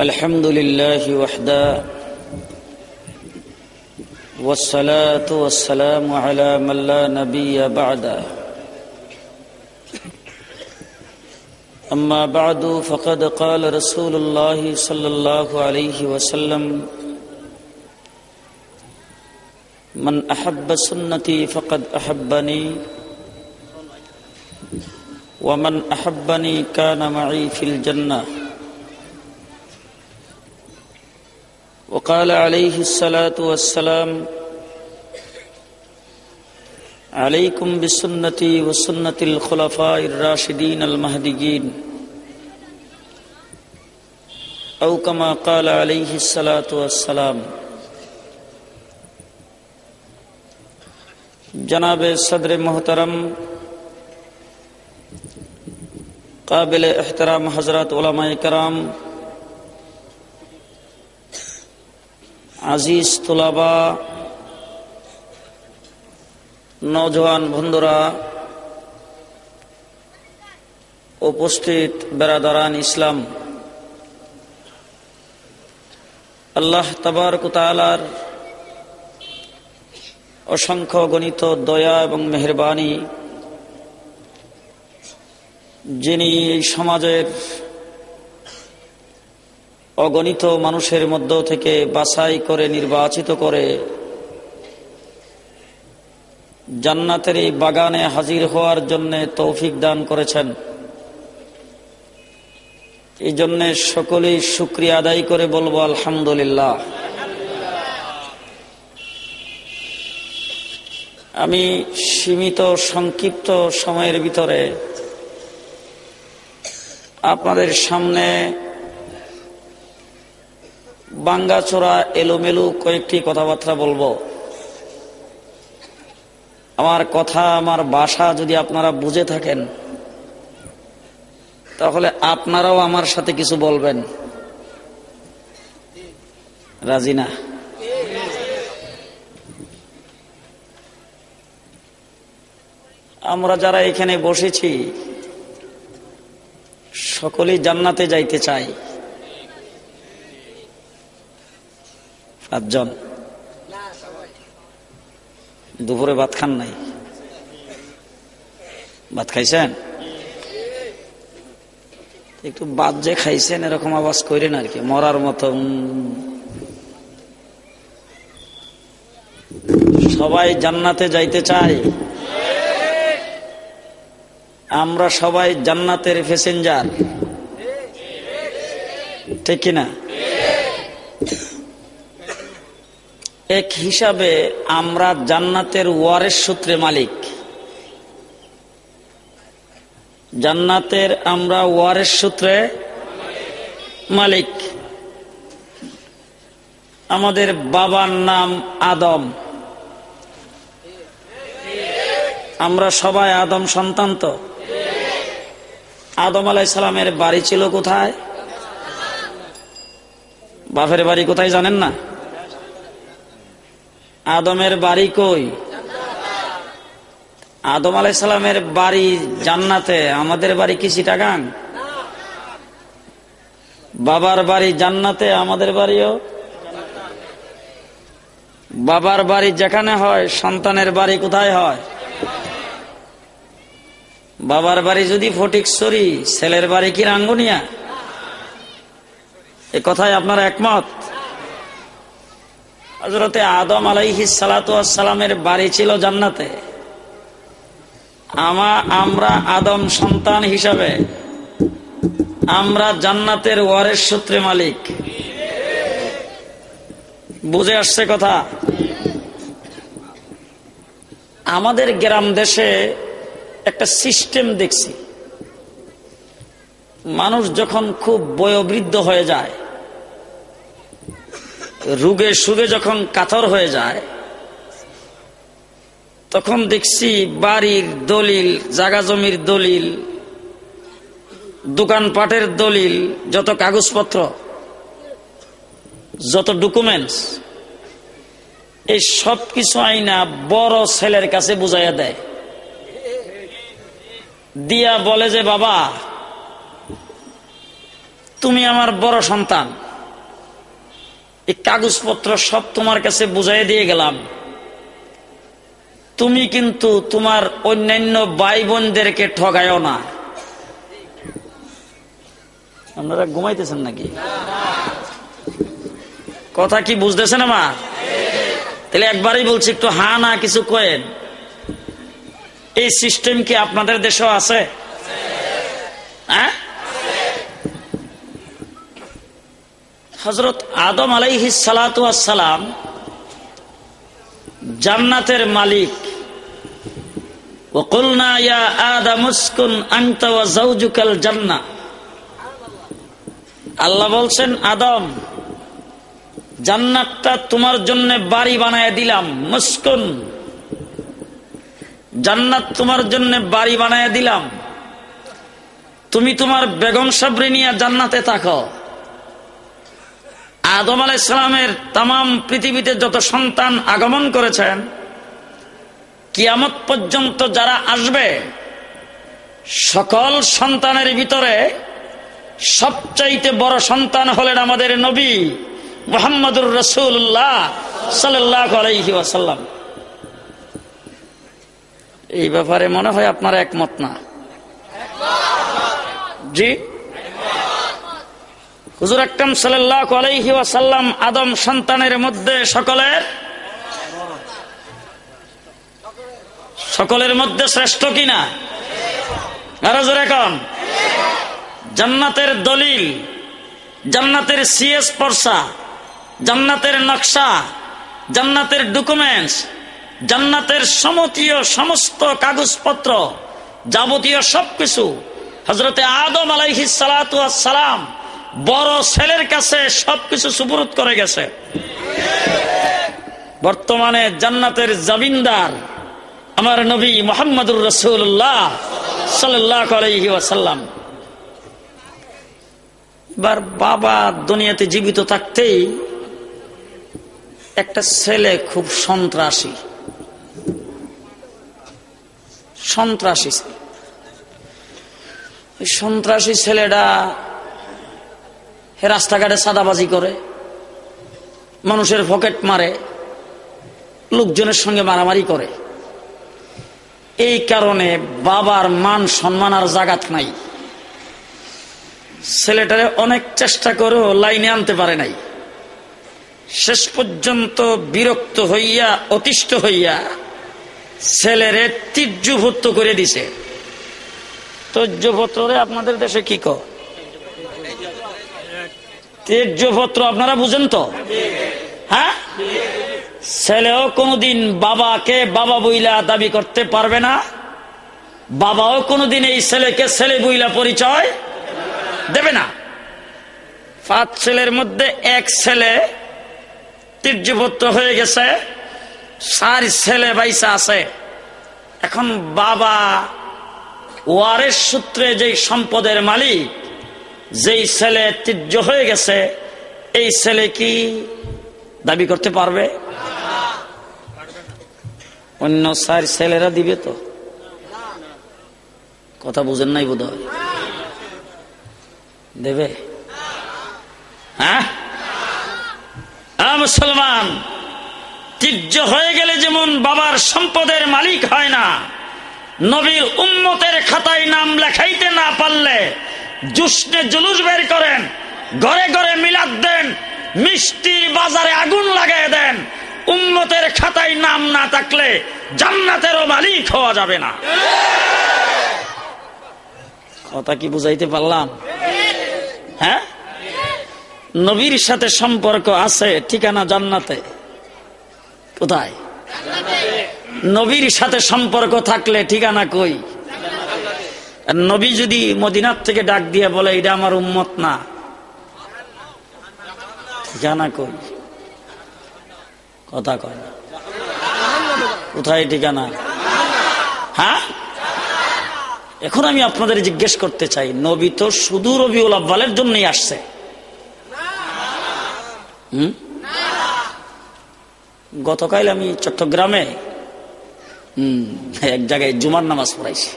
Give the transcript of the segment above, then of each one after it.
الحمد لله وحده والصلاة والسلام على من لا نبي بعده. أما بعد فقد قال رسول الله صلى الله عليه وسلم من أحب سنتي فقد أحبني ومن أحبني كان معي في الجنة. وقال عليه الصلاة والسلام عليكم بسنتي وسنة الخلفاء الراشدين المهديين أو كما قال عليه الصلاة والسلام. جناب صدر محترم قابل احترام حضرات علماء کرام আজিজ তোলাবা নজওয়ান বন্ধুরা, উপস্থিত বেরাদারান ইসলাম, আল্লাহ তাবারকুতালার অসংখ্য গণিত, দয়া এবং মেহরবানি, যিনি এই সমাজের অগণিত মানুষের মধ্য থেকে বাছাই করে, নির্বাচিত করে জান্নাতের এই বাগানে হাজির হওয়ার জন্য তৌফিক দান করেছেন। এই জন্যে সকলেই শুক্রিয়া আদায় করে বলব, আলহামদুলিল্লাহ। আমি সীমিত, সংক্ষিপ্ত সময়ের ভিতরে আপনাদের সামনে বাঙ্গাচোরা এলোমেলু কয়েকটি কথাবার্তা বলব। আমার কথা, আমার বাসা যদি আপনারা বুঝে থাকেন, তাহলে আপনারাও আমার সাথে কিছু বলবেন। রাজিনা আমরা যারা এখানে বসেছি, সকলেই জান্নাতে যাইতে চাই পাঁচজন। দুপুরে ভাত খান নাই। ভাত খাইছেন? একটু বাদ যে খাইছেন, এরকম আওয়াজ করেন আর কি, মরার মতো সবাই জান্নাতে যাইতে চাই আমরা সবাই জান্নাতের প্যাসেঞ্জার। ঠিক কিনা? এক হিসাবে আমরা জান্নাতের ওয়ারের সূত্রে মালিক। জান্নাতের আমরা ওয়ারের সূত্রে মালিক। আমাদের বাবার নাম আদম। আমরা সবাই আদম সন্তান তো? আদম আলাই সালামের বাড়ি ছিল কোথায়? বাপের বাড়ি কোথায় জানেন না? আদমের বাড়ি কই? আদম আলাই সালামের বাড়ি জান্নাতে। আমাদের বাড়ি কি চিটাগাং? বাবার বাড়ি জান্নাতে, আমাদের বাড়িও? বাবার বাড়ি যেখানে হয়, সন্তানের বাড়ি কোথায় হয়? বাবার বাড়ি যদি ফটিকছড়ি, ছেলের বাড়ি কি রাঙ্গুনিয়া? এ কথায় আপনারা একমত? হজরতে আদম আলাইহি সালাতামের বাড়ি ছিল জান্নাতে। আমা, আমরা আদম সন্তান হিসাবে আমরা জান্নাতের ওয়ারের সূত্রে মালিক। বুঝে আসছে কথা? আমাদের গ্রাম দেশে একটা সিস্টেম দেখছি। মানুষ যখন খুব বয়োবৃদ্ধ হয়ে যায় রুগে সুগে যখন কাতর হয়ে যায়, তখন দেখছি বাড়ির দলিল, জাগা জমির দলিল, দোকানপাটের দলিল, যত কাগজপত্র, যত ডকুমেন্টস এই সব কিছু আইনা বড় ছেলের কাছে বুঝাইয়া দেয়। দিয়া বলে যে, বাবা, তুমি আমার বড় সন্তান। এই কাগজপত্র সব তোমার কাছে বুঝাই দিয়ে গেলাম। তুমি কিন্তু তোমার অন্যান্য ভাই বোনদেরকে ঠগায়ও না। আপনারা ঘুমাইতেছেন নাকি? কথা কি বুঝতেছেন আমার? তাহলে একবারই বলছি, একটু হা না কিছু কয়েন। এই সিস্টেম কি আপনাদের দেশেও আছে? হ্যাঁ? হজরত আদম আলাইহি সালাম জান্নাতের মালিক وقلنا يا آدم اسكن أنت وزوجك الجنة আল্লাহ বলছেন আদম জান্নাতটা তোমার জন্য বাড়ি বানায় দিলাম মুস্কুন জান্নাত তোমার জন্য বাড়ি বানায় দিলাম তুমি তোমার বেগম সাবরি নিয়ে জান্নাতে থাকো আদম আলাহ ইসলামের তাম পৃথিবীতে যত সন্তান আগমন করেছেন, কিয়ামত পর্যন্ত যারা আসবে, সকল সন্তানের ভিতরে সবচাইতে বড় সন্তান হলেন আমাদের নবী মোহাম্মদুর রসুল্লাহ সাল্লাহ এই ব্যাপারে মনে হয় আপনার একমত না? জি? হুজুর আকরম সাল্লাহ আলাইহি ওয়াসাল্লাম আদম সন্তানের মধ্যে সকলের সকলের মধ্যে শ্রেষ্ঠ কিনা? আর এখন জান্নাতের দলিল, জান্নাতের সিএস পর্সা জান্নাতের নকশা, জান্নাতের ডকুমেন্টস, জান্নাতের সমতীয় সমস্ত কাগজপত্র, যাবতীয় সবকিছু হজরতে আদম আলাইহি সালাম বড় ছেলের কাছে সবকিছু সুপুরুত করে গেছে। বর্তমানে জান্নাতের জামিনদার আমার নবী মোহাম্মদুর রসুল্লাহ সাল্লাহ আলাইহি ওয়াসাল্লাম। এবার বাবা দুনিয়াতে জীবিত থাকতেই একটা ছেলে খুব সন্ত্রাসী। সন্ত্রাসী সন্ত্রাসী ছেলেটা হে রাস্তাঘাটে সাদাবাজি করে, মানুষের পকেট মারে, লোকজনের সঙ্গে মারামারি করে। এই কারণে বাবার মান সম্মান আর জাগাত নাই। ছেলেটারে অনেক চেষ্টা করেও লাইনে আনতে পারে নাই। শেষ পর্যন্ত বিরক্ত হইয়া, অতিষ্ঠ হইয়া ছেলেরে তীর্যভুত্ত করে দিছে। তৈর্যপত্রে আপনাদের দেশে কি ক তের্যপত্র আপনারা বুঝেন তো? হ্যাঁ? ছেলেও কোনোদিন বাবাকে বাবা বইলা দাবি করতে পারবে না। বাবাও কোনোদিন এই ছেলেকে ছেলে বইলা পরিচয় দেবে না। পাঁচ ছেলের মধ্যে এক ছেলে তীর্যপত্র হয়ে গেছে, চার ছেলে বাইসা আছে। এখন বাবা ওয়ারের সূত্রে যেই সম্পদের মালিক যেই ছেলে তীর্য হয়ে গেছে, এই ছেলে কি দাবি করতে পারবে? অন্য চার ছেলেরা দিবে তো। কথা বুঝেন নাই বোধ দেবে? হ্যাঁ? মুসলমান, তীর্য হয়ে গেলে যেমন বাবার সম্পদের মালিক হয় না, নবীর উম্মতের খাতায় নাম লেখাইতে না পারলে জুসনে জুলুস বের করেন, ঘরে ঘরে মিলাদ দেন, মিষ্টির বাজারে আগুন লাগাই দেন, উম্মতের খাতায় নাম না থাকলে জান্নাতেরও মালিক হওয়া যাবে না। কথা কি বুঝাইতে পারলাম? হ্যাঁ? নবীর সাথে সম্পর্ক আছে, ঠিকানা জান্নাতে। কোথায়? নবীর সাথে সম্পর্ক থাকলে ঠিকানা কই? নবী যদি মদিনার থেকে ডাক দিয়ে বলে, এটা আমার উম্মত না। ঠিকানা কই? কথা কয় না। কোথায় ঠিকানা? হ্যাঁ? এখন আমি আপনাদের জিজ্ঞেস করতে চাই, নবী তো শুধু রবিউল আব্বালের জন্যই আসছে। হুম? গতকাল আমি চট্টগ্রামে, হম, এক জায়গায় জুমার নামাজ পড়াইছি।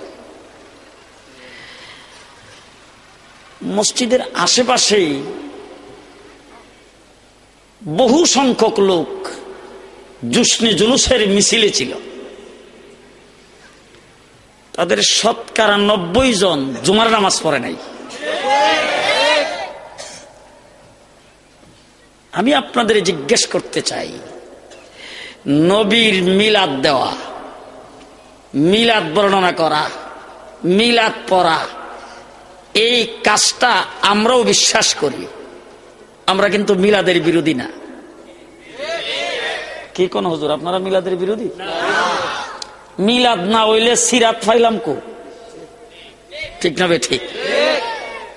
মসজিদের আশেপাশেই বহু সংখ্যক লোক জুসনি জুলুসের মিছিলে ছিল। তাদের শতকরা নব্বই জন জুমার নামাজ পড়ে নাই। আমি আপনাদের জিজ্ঞেস করতে চাই, নবীর মিলাদ দেওয়া, মিলাদ বর্ণনা করা, মিলাদ পড়া এই কাজটা আমরাও বিশ্বাস করি। আমরা কিন্তু মিলাদের বিরোধী না। কি কোন হুজুর? আপনারা মিলাদের বিরোধী? মিলাদ না হইলে সিরাত ফাইলাম কো? ঠিক না ঠিক?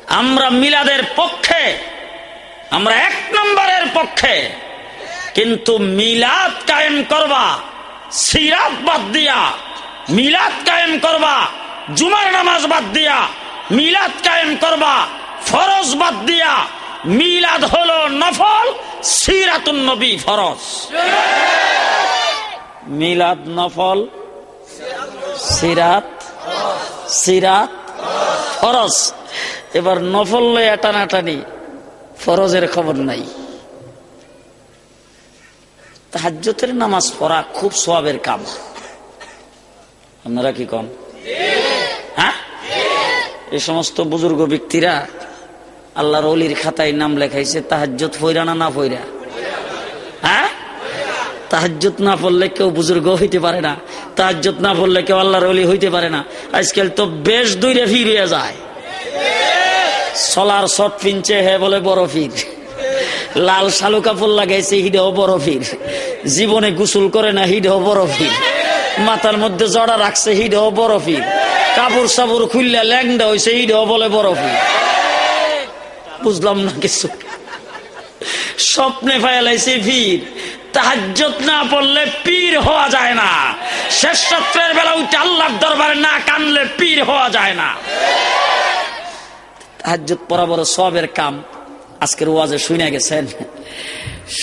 আমরা মিলাদের পক্ষে আমরা এক নম্বরের পক্ষে কিন্তু মিলাদ কায়েম করবা সিরাত বাদ দিয়া মিলাদ কায়েম করবা জুমার নামাজ বাদ দিয়া মিলাদ কায়েম করবা। ফরজ বাদ দিয়া। মিলাদ হলো নফল, সিরাতুন নবী ফরজ। মিলাদ নফল, সিরাত সিরাত ফরজ। এবার নফল লইয়া টানাটানি ফরজের খবর নাই। তাহাজ্যতের নামাজ পড়া খুব সবের কাম। আপনারা কি কন? হ্যাঁ? এই সমস্ত বুজুর্গ ব্যক্তিরা আল্লাহর অলির খাতায় নাম লেখাইছে তাহাজ্জত ফইরা না না ফইরা? হ্যাঁ? তাহাজ্জত না পড়লে কেউ বুজুর্গ হইতে পারে না। তাহাজ্জত না পড়লে কেউ আল্লাহর অলি হইতে পারে না। আজকাল তো বেশ দূরে ফিরিয়ে যায়। সলার শট পিনছে হে বলে বড় ফির। লাল শালু কাপড় লাগাইছে, হিডেও বড় ফির। জীবনে গোসল করে না, হিডেও বড় ফির। মাথার মধ্যে জড়া রাখছে, হিডেও বড় ফির। কাপড় সাপড় খুললে ল্যাংডা হয়েছে হিডেও বলে বরফ। বুঝলাম না কিছু। স্বপ্নে ফায়ালাইছে ভিড়। তাহাজ্জত না পড়লে পীর হওয়া যায় না। শেষ সত্রের বেলা উঠে আল্লাহর দরবারে না কানলে পীর হওয়া যায় না। তাহাজ্জত পড়া সবের কাম। আজকের ওয়াজে শুনে গেছেন।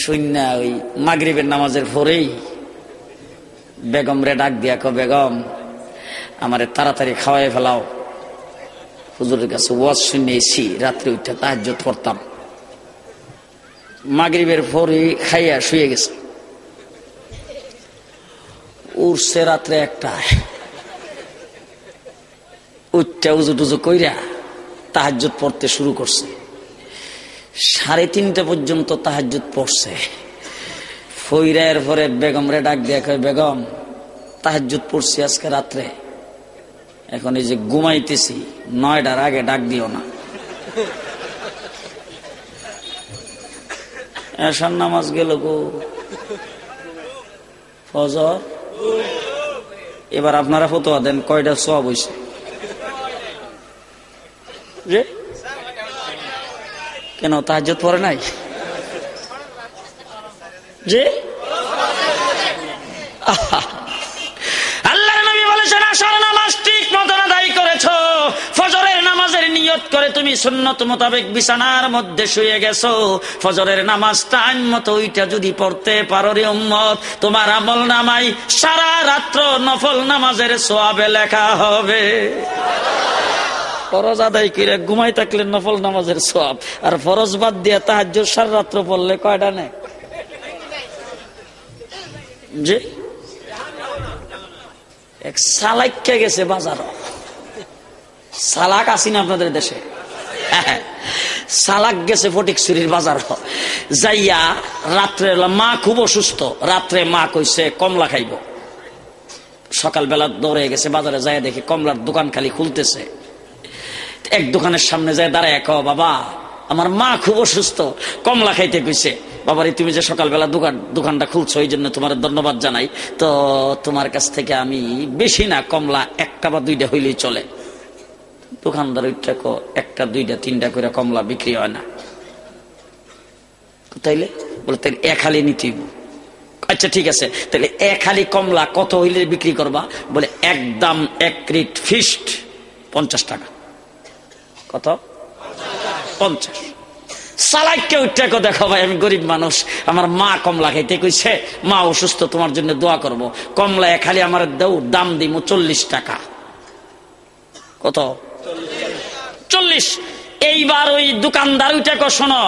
শুননা ওই মাগরিবের নামাজের পরেই বেগম রে ডাক দিয়া কো বেগম আমারে তাড়াতাড়ি খাওয়াই ফেলাও। হুজুরের কাছে ওয়াজ শুনে এসি রাত্রে উঠে তাহাজ্জত পড়তাম। মাগরিবের পরে খাইয়া শুয়ে গেছে। উঠছে রাত্রে একটা। উঠটা উজু টুজু কইরা তাহাজ্জত পড়তে শুরু করছে। সাড়ে তিনটা পর্যন্ত তাহাজ্জত পড়ছে। ফইরায়ের পরে বেগম রে ডাক দিয়া বেগম তাহাজ্জত পড়ছি আজকে রাত্রে। এখন এই যে ঘুমাইতেছি, নয়টার আগে ডাক দিও না। এসার নামাজ গেল গো। ফজর? এবার আপনারা ফতোয়া দেন, কয়টা সব হইছে? যে? কেন তাহাজ্জত পরে নাই? যে? আহা। আল্লাহর নবী বলেছেন আসার নামাজ ঠিক মতন আদায় করেছ ফজরের নামাজের করে তুমি সুন্নত মোতাবেক বিছানার মধ্যে শুয়ে গেছো। ফজরের নামাজ টাইম মতো ওইটা যদি পড়তে পারো রে উম্মত, তোমার আমল নামাই সারা রাত্র নফল নামাজের সোয়াবে লেখা হবে। ফরজ আদায় ঘুমাই থাকলে নফল নামাজের সব আর ফরজ বাদ দিয়ে তাহাজ সার রাত্র পড়লে কয়টা নেই জি? এক সালাইকে গেছে বাজার সালাক আসিন আপনাদের দেশে? সালাক গেছে ফটিকছুরির বাজার। যাইয়া রাত্রে মা খুব অসুস্থ। রাত্রে মা কইছে, কমলা খাইব। সকালবেলা দৌড়ে গেছে বাজারে যাই দেখি কমলার দোকান খালি খুলতেছে। এক দোকানের সামনে যায় দাঁড়ায় কো বাবা, আমার মা খুব অসুস্থ। কমলা খাইতে কইছে, বাবারে, তুমি যে সকালবেলা দোকান দোকানটা খুলছো, এই জন্য তোমার ধন্যবাদ জানাই। তো তোমার কাছ থেকে আমি বেশি না, কমলা একটা বা দুইটা হইলেই চলে। দোকানদার ওইটা একটা, দুইটা, তিনটা করে কমলা বিক্রি হয় না। তাইলে? বলে, তাইলে এক হালি নিতে আচ্ছা ঠিক আছে। তাহলে এক হালি কমলা কত হইলে বিক্রি করবা? বলে একদম এক রিট ফিস্ট পঞ্চাশ টাকা। কত? পঞ্চাশ। সালাইকে উঠে দেখো ভাই, আমি গরিব মানুষ। আমার মা কমলা খাইতে কইছে, মা অসুস্থ, তোমার জন্য দোয়া করব। কমলা খালি আমার দেও, দাম দিমু চল্লিশ টাকা। কত? চল্লিশ। এইবার ওই দোকানদার ওইটাকে শোনো,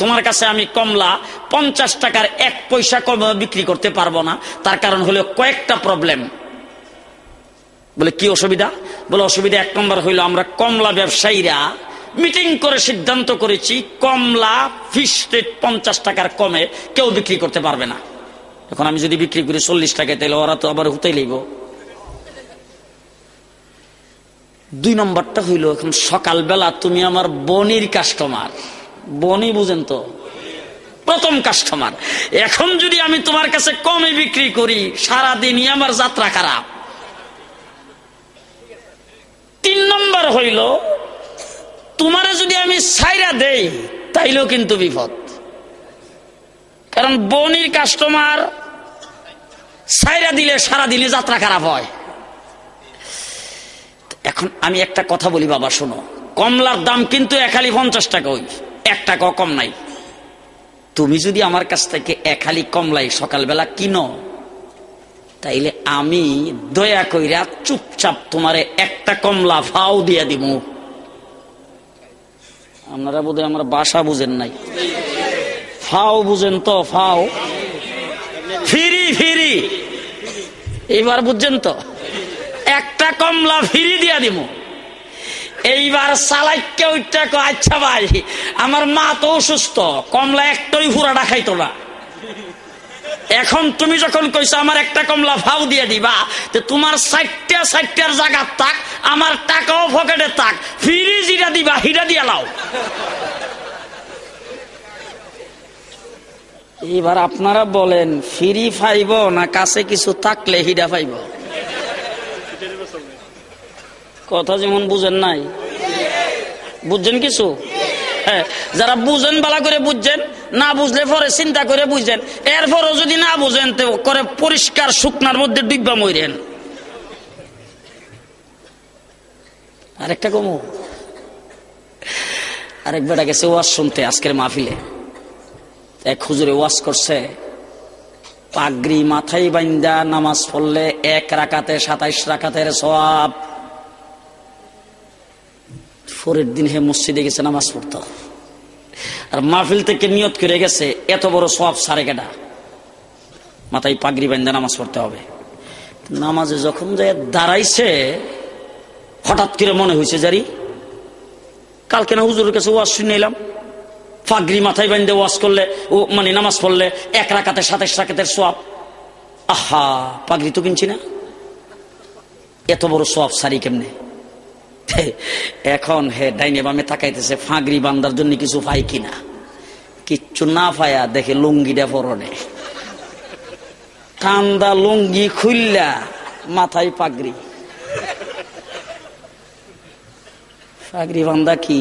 তোমার কাছে আমি কমলা পঞ্চাশ টাকার এক পয়সা কম বিক্রি করতে পারব না। তার কারণ হলো কয়েকটা প্রবলেম বলে, কি অসুবিধা? বলে, অসুবিধা এক নম্বর হইল আমরা কমলা ব্যবসায়ীরা মিটিং করে সিদ্ধান্ত করেছি, কমলা ফিস রেট পঞ্চাশ টাকার কমে কেউ বিক্রি করতে পারবে না। এখন আমি যদি বিক্রি করি চল্লিশ টাকায়, তাহলে ওরা তো আবার হুতেই লইব। দুই নম্বরটা হইল, এখন সকালবেলা তুমি আমার বনির কাস্টমার বনি বুঝেন তো? প্রথম কাস্টমার এখন যদি আমি তোমার কাছে কমে বিক্রি করি, সারাদিনই আমার যাত্রা খারাপ। তিন নম্বর হইল, তোমারে যদি আমি সাইরা দেই, তাইলেও কিন্তু বিপদ। কারণ বনির কাস্টমার সাইরা দিলে সারাদিনে যাত্রা খারাপ হয়। এখন আমি একটা কথা বলি বাবা, শোনো। কমলার দাম কিন্তু একালি পঞ্চাশ টাকা ওই। এক টাকাও কম নাই। তুমি যদি আমার কাছ থেকে একালি কমলাই সকালবেলা কিনো, তাইলে আমি দয়া কইরা চুপচাপ তোমারে একটা কমলা ফাও দিয়া দিব আপনারা বোধহয় আমার বাসা বুঝেন নাই। ফাও বুঝেন তো, ফাও। ফিরি ফিরি। এইবার বুঝছেন তো? একটা কমলা ফিরি দিয়া দিব এইবার সালাইকে ওইটা আচ্ছা ভাই, আমার মা তো অসুস্থ, কমলা একটাই ফুরাটা খাইতো না। এখন তুমি যখন কইছো আমার একটা কমলা ফাউ দিয়ে দিবা, তো তোমার সাইটটা সাইটটার জায়গা তাক আমার টাকাও পকেটে তাক ফিরি জিরা দিবা হিরা দিয়া লাও। এবার আপনারা বলেন, ফিরি ফাইব না কাছে কিছু থাকলে হিরা ফাইব? কথা যেমন বুঝেন নাই। বুঝছেন কিছু? হ্যাঁ যারা বুঝেন বালা করে বুঝছেন, না বুঝলে পরে চিন্তা করে বুঝছেন। এরপরও যদি না বুঝেন, তো করে পরিষ্কার শুকনার মধ্যে ডিব্বা মরেন আরেকটা কমু। আরেক বেটা গেছে ওয়াজ শুনতে আজকের মাহফিলে। এক হুজুরে ওয়াজ করছে, পাগড়ি মাথায় বাইন্দা নামাজ পড়লে এক রাকাতে সাতাইশ রাকাতের সব পরের দিন হে মসজিদে গেছে নামাজ পড়তো আর মাহফিল থেকে নিয়ত করে গেছে, এত বড় সব সারে কেটা মাথায় পাগড়ি বাইন্দা নামাজ পড়তে হবে। নামাজে যখন যায় দাঁড়াইছে, হঠাৎ করে মনে হয়েছে জারি, কালকে না হুজুরের কাছে ওয়াজ শুনে এলাম পাগড়ি মাথায় বাইন্দে ওয়াজ করলে, ও মানে নামাজ পড়লে এক রাকাতে সাতাইশ রাকাতের সোয়াব আহা, পাগড়ি তো কিনছি না। এত বড় সোয়াব সারি কেমনে? এখন হে ডাইনে বামে তাকাইতেছে, ফাঁগরি বান্দার জন্য কিছু পাই কিনা? কিচ্ছু না পায়া দেখে লুঙ্গিটা পরনে। কান্দা লুঙ্গি খুললা মাথায় পাগড়ি পাগড়ি বান্দা কি?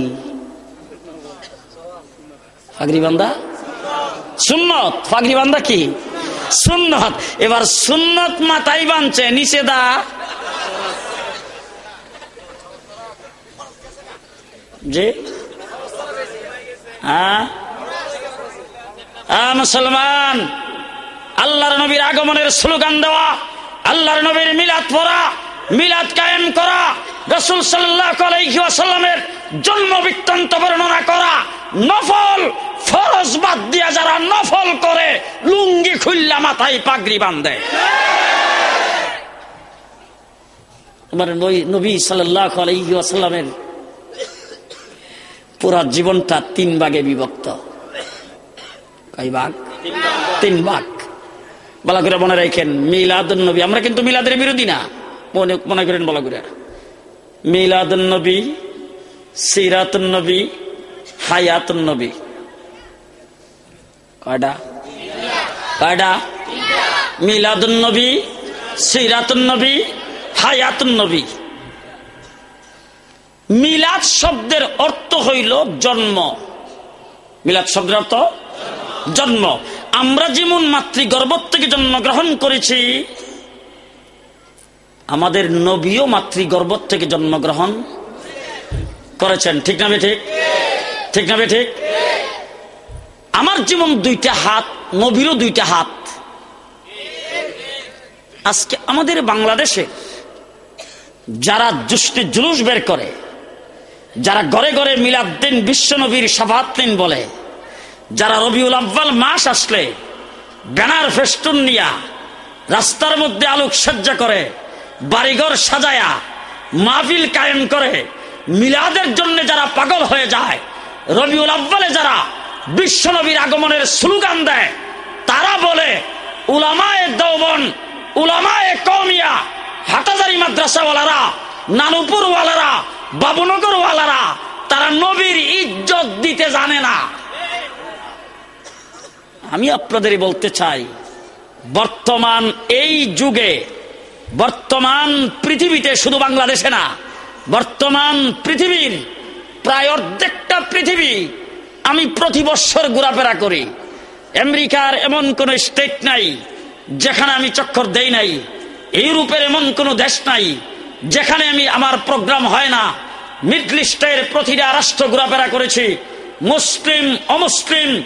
পাগড়ি বান্দা? সুন্নত। পাগড়ি বান্দা কি? সুন্নত। এবার সুন্নত মাথায় বানছে, নিচে জি? মুসলমান! আল্লাহর নবীর আগমনের স্লোগান দেওয়া, আল্লাহর নবীর মিলাদ পড়া, মিলাদ কায়েম করা, রসুল সাল্লামের জন্ম বৃত্তান্ত বর্ণনা করা, নফল ফরজ বাদ দিয়া যারা নফল করে, লুঙ্গি খুল্লা মাথায় পাগড়ি বান্ধে আমার নবী সাল্লাহ আলহিহাসাল্লামের পুরা জীবনটা তিন ভাগে বিভক্ত। কয় ভাগ? তিন ভাগ। বলা করে মনে রাখেন, মিলাদুন নবী। আমরা কিন্তু মিলাদের বিরোধী না। মনে মনে করেন বলা করে। মিলাদুন নবী, সিরাতুন নবী, হায়াতুন নবী। কয়টা? কয়টা? মিলাদুন নবী, সিরাতুন নবী, হায়াতুন নবী। মিলাদ শব্দের অর্থ হইল জন্ম। মিলাদ শব্দের অর্থ? জন্ম। আমরা যেমন মাতৃগর্ভ থেকে জন্মগ্রহণ করেছি, আমাদের নবীও মাতৃগর্ভ থেকে জন্মগ্রহণ করেছেন। ঠিক না ঠিক ঠিক না ঠিক আমার যেমন দুইটা হাত, নবীরও দুইটা হাত। আজকে আমাদের বাংলাদেশে যারা দুষ্টি জুলুস বের করে যারা ঘরে ঘরে মিলাদ দিন বিশ্বনবীর সাফাত দিন বলে, যারা রবিউল আব্বাল মাস আসলে, ব্যানার ফেস্টুন নিয়া রাস্তার মধ্যে আলোক সজ্জা করে, বাড়িঘর সাজায়া, মাহফিল কায়েম করে, মিলাদের জন্য যারা পাগল হয়ে যায়, রবিউল আব্বালে যারা বিশ্বনবীর আগমনের স্লোগান দেয়, তারা বলে, উলামায়ে দৌবন, উলামায়ে কৌমিয়া হাটাজারি মাদ্রাসাওয়ালারা, নানুপুরওয়ালারা বাবুনগরওয়ালারা তারা নবীর ইজ্জত দিতে জানে না। আমি আপনাদের বলতে চাই, বর্তমান এই যুগে, বর্তমান পৃথিবীতে শুধু বাংলাদেশে না, বর্তমান পৃথিবীর প্রায় অর্ধেকটা পৃথিবী আমি প্রতি বৎসর ঘোরাফেরা করি। আমেরিকার এমন কোন স্টেট নাই যেখানে আমি চক্কর দেই নাই, ইউরোপের এমন কোন দেশ নাই যেখানে আমি আমার প্রোগ্রাম হয় না, মিডল ইস্টের প্রতিটা রাষ্ট্র ঘোরাফেরা করেছি। মুসলিম, অমুসলিম,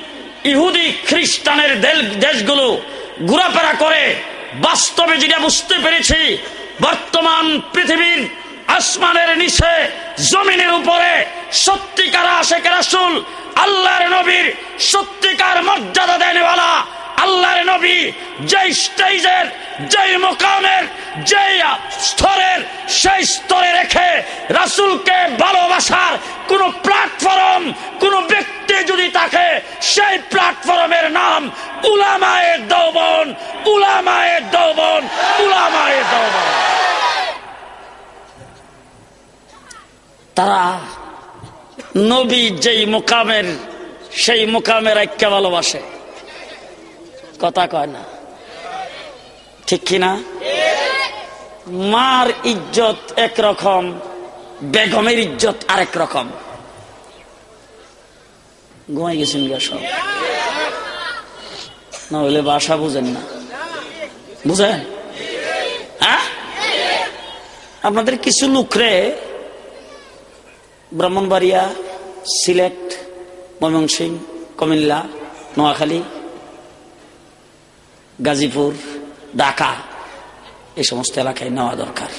ইহুদি, খ্রিস্টানের দেশগুলো ঘোরাফেরা করে বাস্তবে যেটা বুঝতে পেরেছি, বর্তমান পৃথিবীর আসমানের নিচে, জমিনের উপরে সত্যিকার আশেখ রাসুল, আল্লাহর নবীর সত্যিকার মর্যাদা দেনেওয়ালা আল্লাহর নবী, যেই স্টেজের, যেই মোকামের, যেই স্তরের, সেই স্তরে রেখে রাসুলকে ভালোবাসার কোন প্ল্যাটফর্ম, কোন ব্যক্তি যদি থাকে সেই প্ল্যাটফর্মের নাম উলামায়ের দৌবন উলামায়ের দৌবন উলামায়ের দৌবন তারা নবী যেই মোকামের, সেই মোকামের ঐক্য ভালোবাসে। কথা কয় না। ঠিক কিনা? মার ইজ্জত একরকম, বেগমের ইজ্জত আরেক রকম। ঘুমাই গেছেন গা সব। না হলে বাসা বুঝেন না। বুঝেন? হ্যাঁ? আপনাদের কিছু লোকরে ব্রাহ্মণবাড়িয়া, সিলেট ময়মনসিং কুমিল্লা, নোয়াখালী গাজীপুর, ঢাকা, এই সমস্ত এলাকায় নেওয়া দরকার।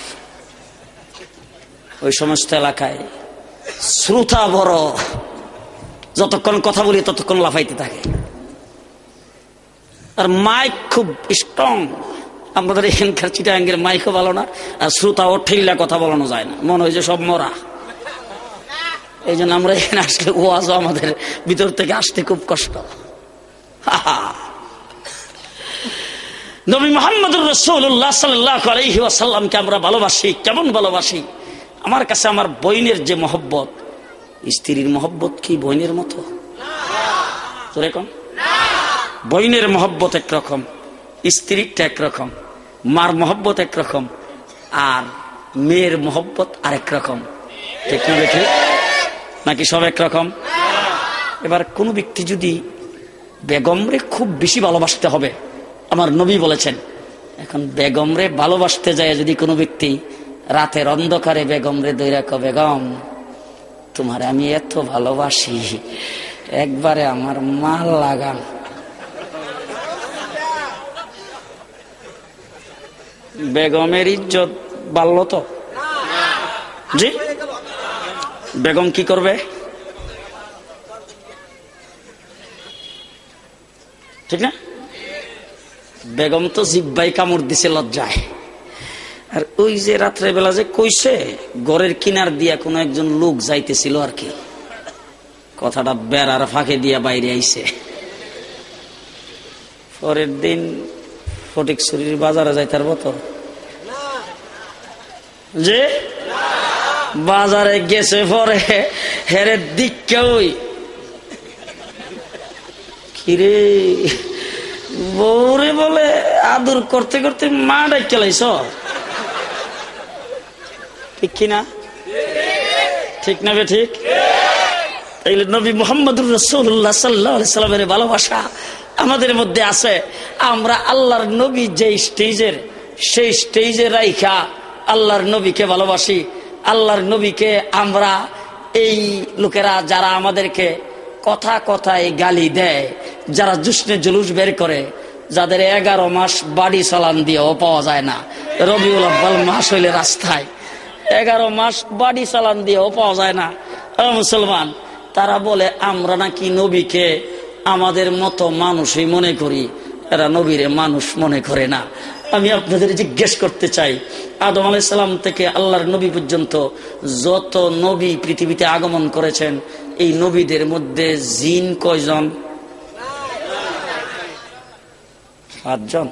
ওই সমস্ত এলাকায় শ্রোতা বড়, যতক্ষণ কথা বলি ততক্ষণ লাফাইতে থাকে। আর মাইক খুব স্ট্রং আমাদের এখানকার চিটাঙ্গের মাইকও ভালো না, আর শ্রোতাও ঠেল্লা কথা বলানো যায় না। মনে হয় যে সব মরা। এই জন্য আমরা এখানে আসলে ওয়াজও আমাদের ভিতর থেকে আসতে খুব কষ্ট। নবী মোহাম্মদ রসুল্লাহ সাল্লাহ আলহি আসাল্লামকে আমরা ভালোবাসি, কেমন ভালোবাসি? আমার কাছে আমার বইনের যে মহব্বত, স্ত্রীর মহব্বত কি বইনের মতো? বইনের মহব্বত একরকম, স্ত্রীরটা একরকম, মার মহব্বত একরকম, আর মেয়ের মহব্বত আরেক রকম ঠিক না দেখে নাকি সব একরকম? এবার কোনো ব্যক্তি যদি বেগমরে খুব বেশি ভালোবাসতে হবে আমার নবী বলেছেন, এখন বেগমরে ভালোবাসতে যায় যদি কোনো ব্যক্তি, রাতের অন্ধকারে বেগমরে দৈরাক বেগম, তোমার আমি এত ভালোবাসি, একবারে আমার মাল লাগান। বেগমের ইজ্জত বাড়ল তো? জি? বেগম কি করবে? ঠিক না? বেগম তো জিব্বাই কামড় দিছে, লজ্জায়। আর ওই যে রাত্রে বেলা যে কইছে গড়ের কিনার দিয়া কোনো একজন লোক যাইতেছিল আর কি। কথাটা বেড়ার ফাঁকে দিয়া বাইরে আইছে। পরের দিন ফটিক শরীর বাজারে যাইতার মতো। যে? বাজারে গেছে পরে, হেরে দিককে ওই। কিরে? বৌরে বলে আদর করতে করতে মা ডাক লাইছ? ঠিক কিনা ঠিক না বে ঠিক? তাইলে নবী মোহাম্মদুর রসুল্লাহ সাল্লাহ সাল্লামের ভালোবাসা আমাদের মধ্যে আছে। আমরা আল্লাহর নবী যে স্টেজের, সেই স্টেজে রাইখা আল্লাহর নবীকে ভালোবাসি। আল্লাহর নবীকে আমরা এই লোকেরা যারা আমাদেরকে কথা কথায় গালি দেয়, যারা জুসনে জুলুস বের করে, যাদের এগারো মাস বাড়ি চালান দিয়েও পাওয়া যায় না। রবিউল আব্বাল মাস হইলে রাস্তায়। এগারো মাস বাড়ি চালান দিয়েও পাওয়া যায় না। মুসলমান, তারা বলে, আমরা নাকি নবীকে আমাদের মতো মানুষই মনে করি। এরা নবীরে মানুষ মনে করে না। আমি আপনাদের জিজ্ঞেস করতে চাই, আদম আলাইসাল্লাম থেকে আল্লাহর নবী পর্যন্ত যত নবী পৃথিবীতে আগমন করেছেন এই নবীদের মধ্যে জিন কয়জন? সাতজন।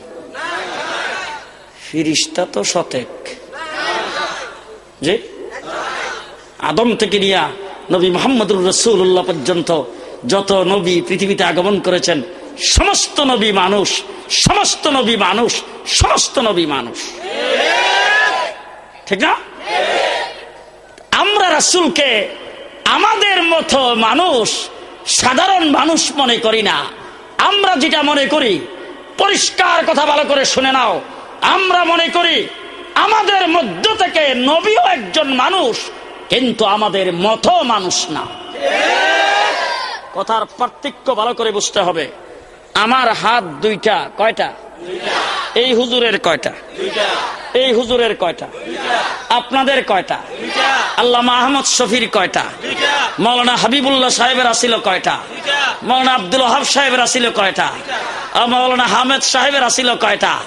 ফিরিস্তা তো শতেক যে আদম থেকে নিয়া নবী মোহাম্মদুর রসুল্লাহ পর্যন্ত যত নবী পৃথিবীতে আগমন করেছেন, সমস্ত নবী মানুষ, সমস্ত নবী মানুষ, সমস্ত নবী মানুষ। ঠিক না? আমরা রাসুলকে আমাদের মতো মানুষ, সাধারণ মানুষ মনে করি না। আমরা যেটা মনে করি, পরিষ্কার কথা ভালো করে শুনে নাও। আমরা মনে করি, আমাদের মধ্য থেকে নবীও একজন মানুষ, কিন্তু আমাদের মতো মানুষ না। কথার পার্থক্য ভালো করে বুঝতে হবে। আমার হাত দুইটা, কয়টা? এই হুজুরের কয়টা? এই হুজুরের কয়টা? আপনাদের কয়টা? আল্লাহ আহমদ শফির কয়টা? মৌলানা হাবিবুল্লাহ সাহেবের আসিল কয়টা? মৌলানা আব্দুল হাব সাহেবের আসিল কয়টা? মৌলানা হামেদ সাহেবের আসিল কয়টা?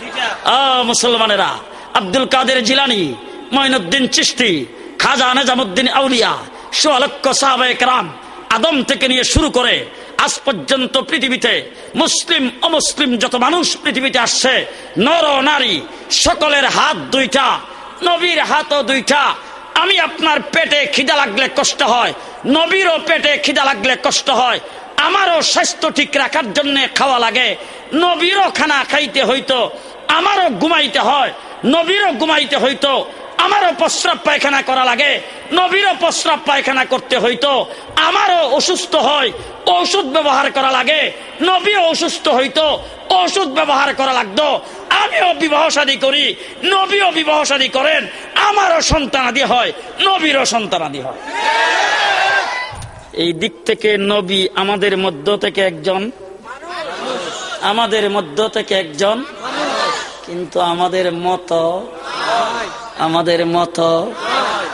আ, মুসলমানেরা আব্দুল কাদের জিলানি মঈনুদ্দিন চিস্তি খাজা নেজামুদ্দিন আউলিয়া সোয়ালক্ষ সাহাবায়ে কেরাম আদম থেকে নিয়ে শুরু করে আজ পর্যন্ত পৃথিবীতে মুসলিম, অমুসলিম যত মানুষ পৃথিবীতে আসছে, নর নারী, সকলের হাত দুইটা, নবীর হাতও দুইটা। আমি আপনার পেটে খিদা লাগলে কষ্ট হয়, নবীরও পেটে খিদা লাগলে কষ্ট হয়। আমারও স্বাস্থ্য ঠিক রাখার জন্য খাওয়া লাগে। নবীরও খানা খাইতে হইতো, আমারও ঘুমাইতে হয়, নবীরও ঘুমাইতে হইতো। আমারও প্রস্রাব পায়খানা করা লাগে। নবীরও প্রস্রাব পায়খানা করতে হইতো। আমারও অসুস্থ হয়, ঔষধ ব্যবহার করা লাগে। নবীও অসুস্থ হইতো ওষুধ ব্যবহার করা লাগতো। আমিও বিবাহ শাদী করি, নবীও বিবাহ শাদী করেন। আমারও সন্তানাদি হয়, নবীরও সন্তানাদি হয়। এই দিক থেকে নবী আমাদের মধ্য থেকে একজন। আমাদের মধ্য থেকে একজন। কিন্তু আমাদের মতো আমাদের মতো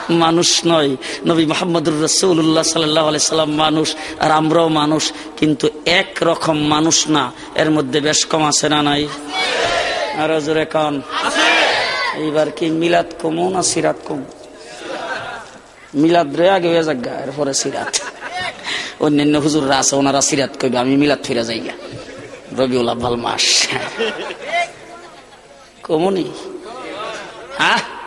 মানুষ নয়। নবী মোহাম্মদুর রসুল্লাহ সাল্লাহ সাল্লাম মানুষ আর আমরাও মানুষ কিন্তু এক রকম মানুষ না। এর মধ্যে বেশ কম আছে না নাই? আর জোরে এইবার কি মিলাদ কমু না সিরাত কমু? মিলাদ রে আগে হয়ে যাক গা, এরপরে সিরাত। অন্যান্য হুজুররা আছে ওনারা সিরাত কইবে আমি মিলাদ ফিরে যাই গা। রবিউল আব্বাল মাস। কমুনি? হ্যাঁ?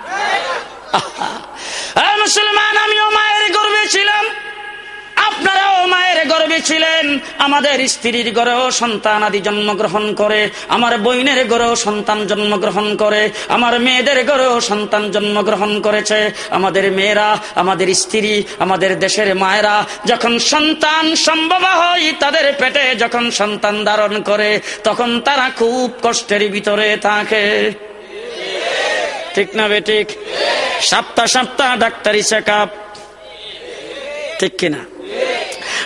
মুসলমান, আমিও মায়ের গর্বে ছিলাম। আপনারাও মায়ের গর্বে ছিলেন। আমাদের স্ত্রীর গড়েও সন্তান আদি জন্মগ্রহণ করে, আমার বইনের গড়েও সন্তান জন্মগ্রহণ করে, আমার মেয়েদের গড়েও সন্তান জন্মগ্রহণ করেছে। আমাদের মেয়েরা, আমাদের স্ত্রী, আমাদের দেশের মায়েরা যখন সন্তান সম্ভব হয়, তাদের পেটে যখন সন্তান ধারণ করে, তখন তারা খুব কষ্টের ভিতরে থাকে। ঠিক না বে ঠিক? সপ্তাহ সপ্তাহ ডাক্তারি চেক আপ ঠিক কিনা?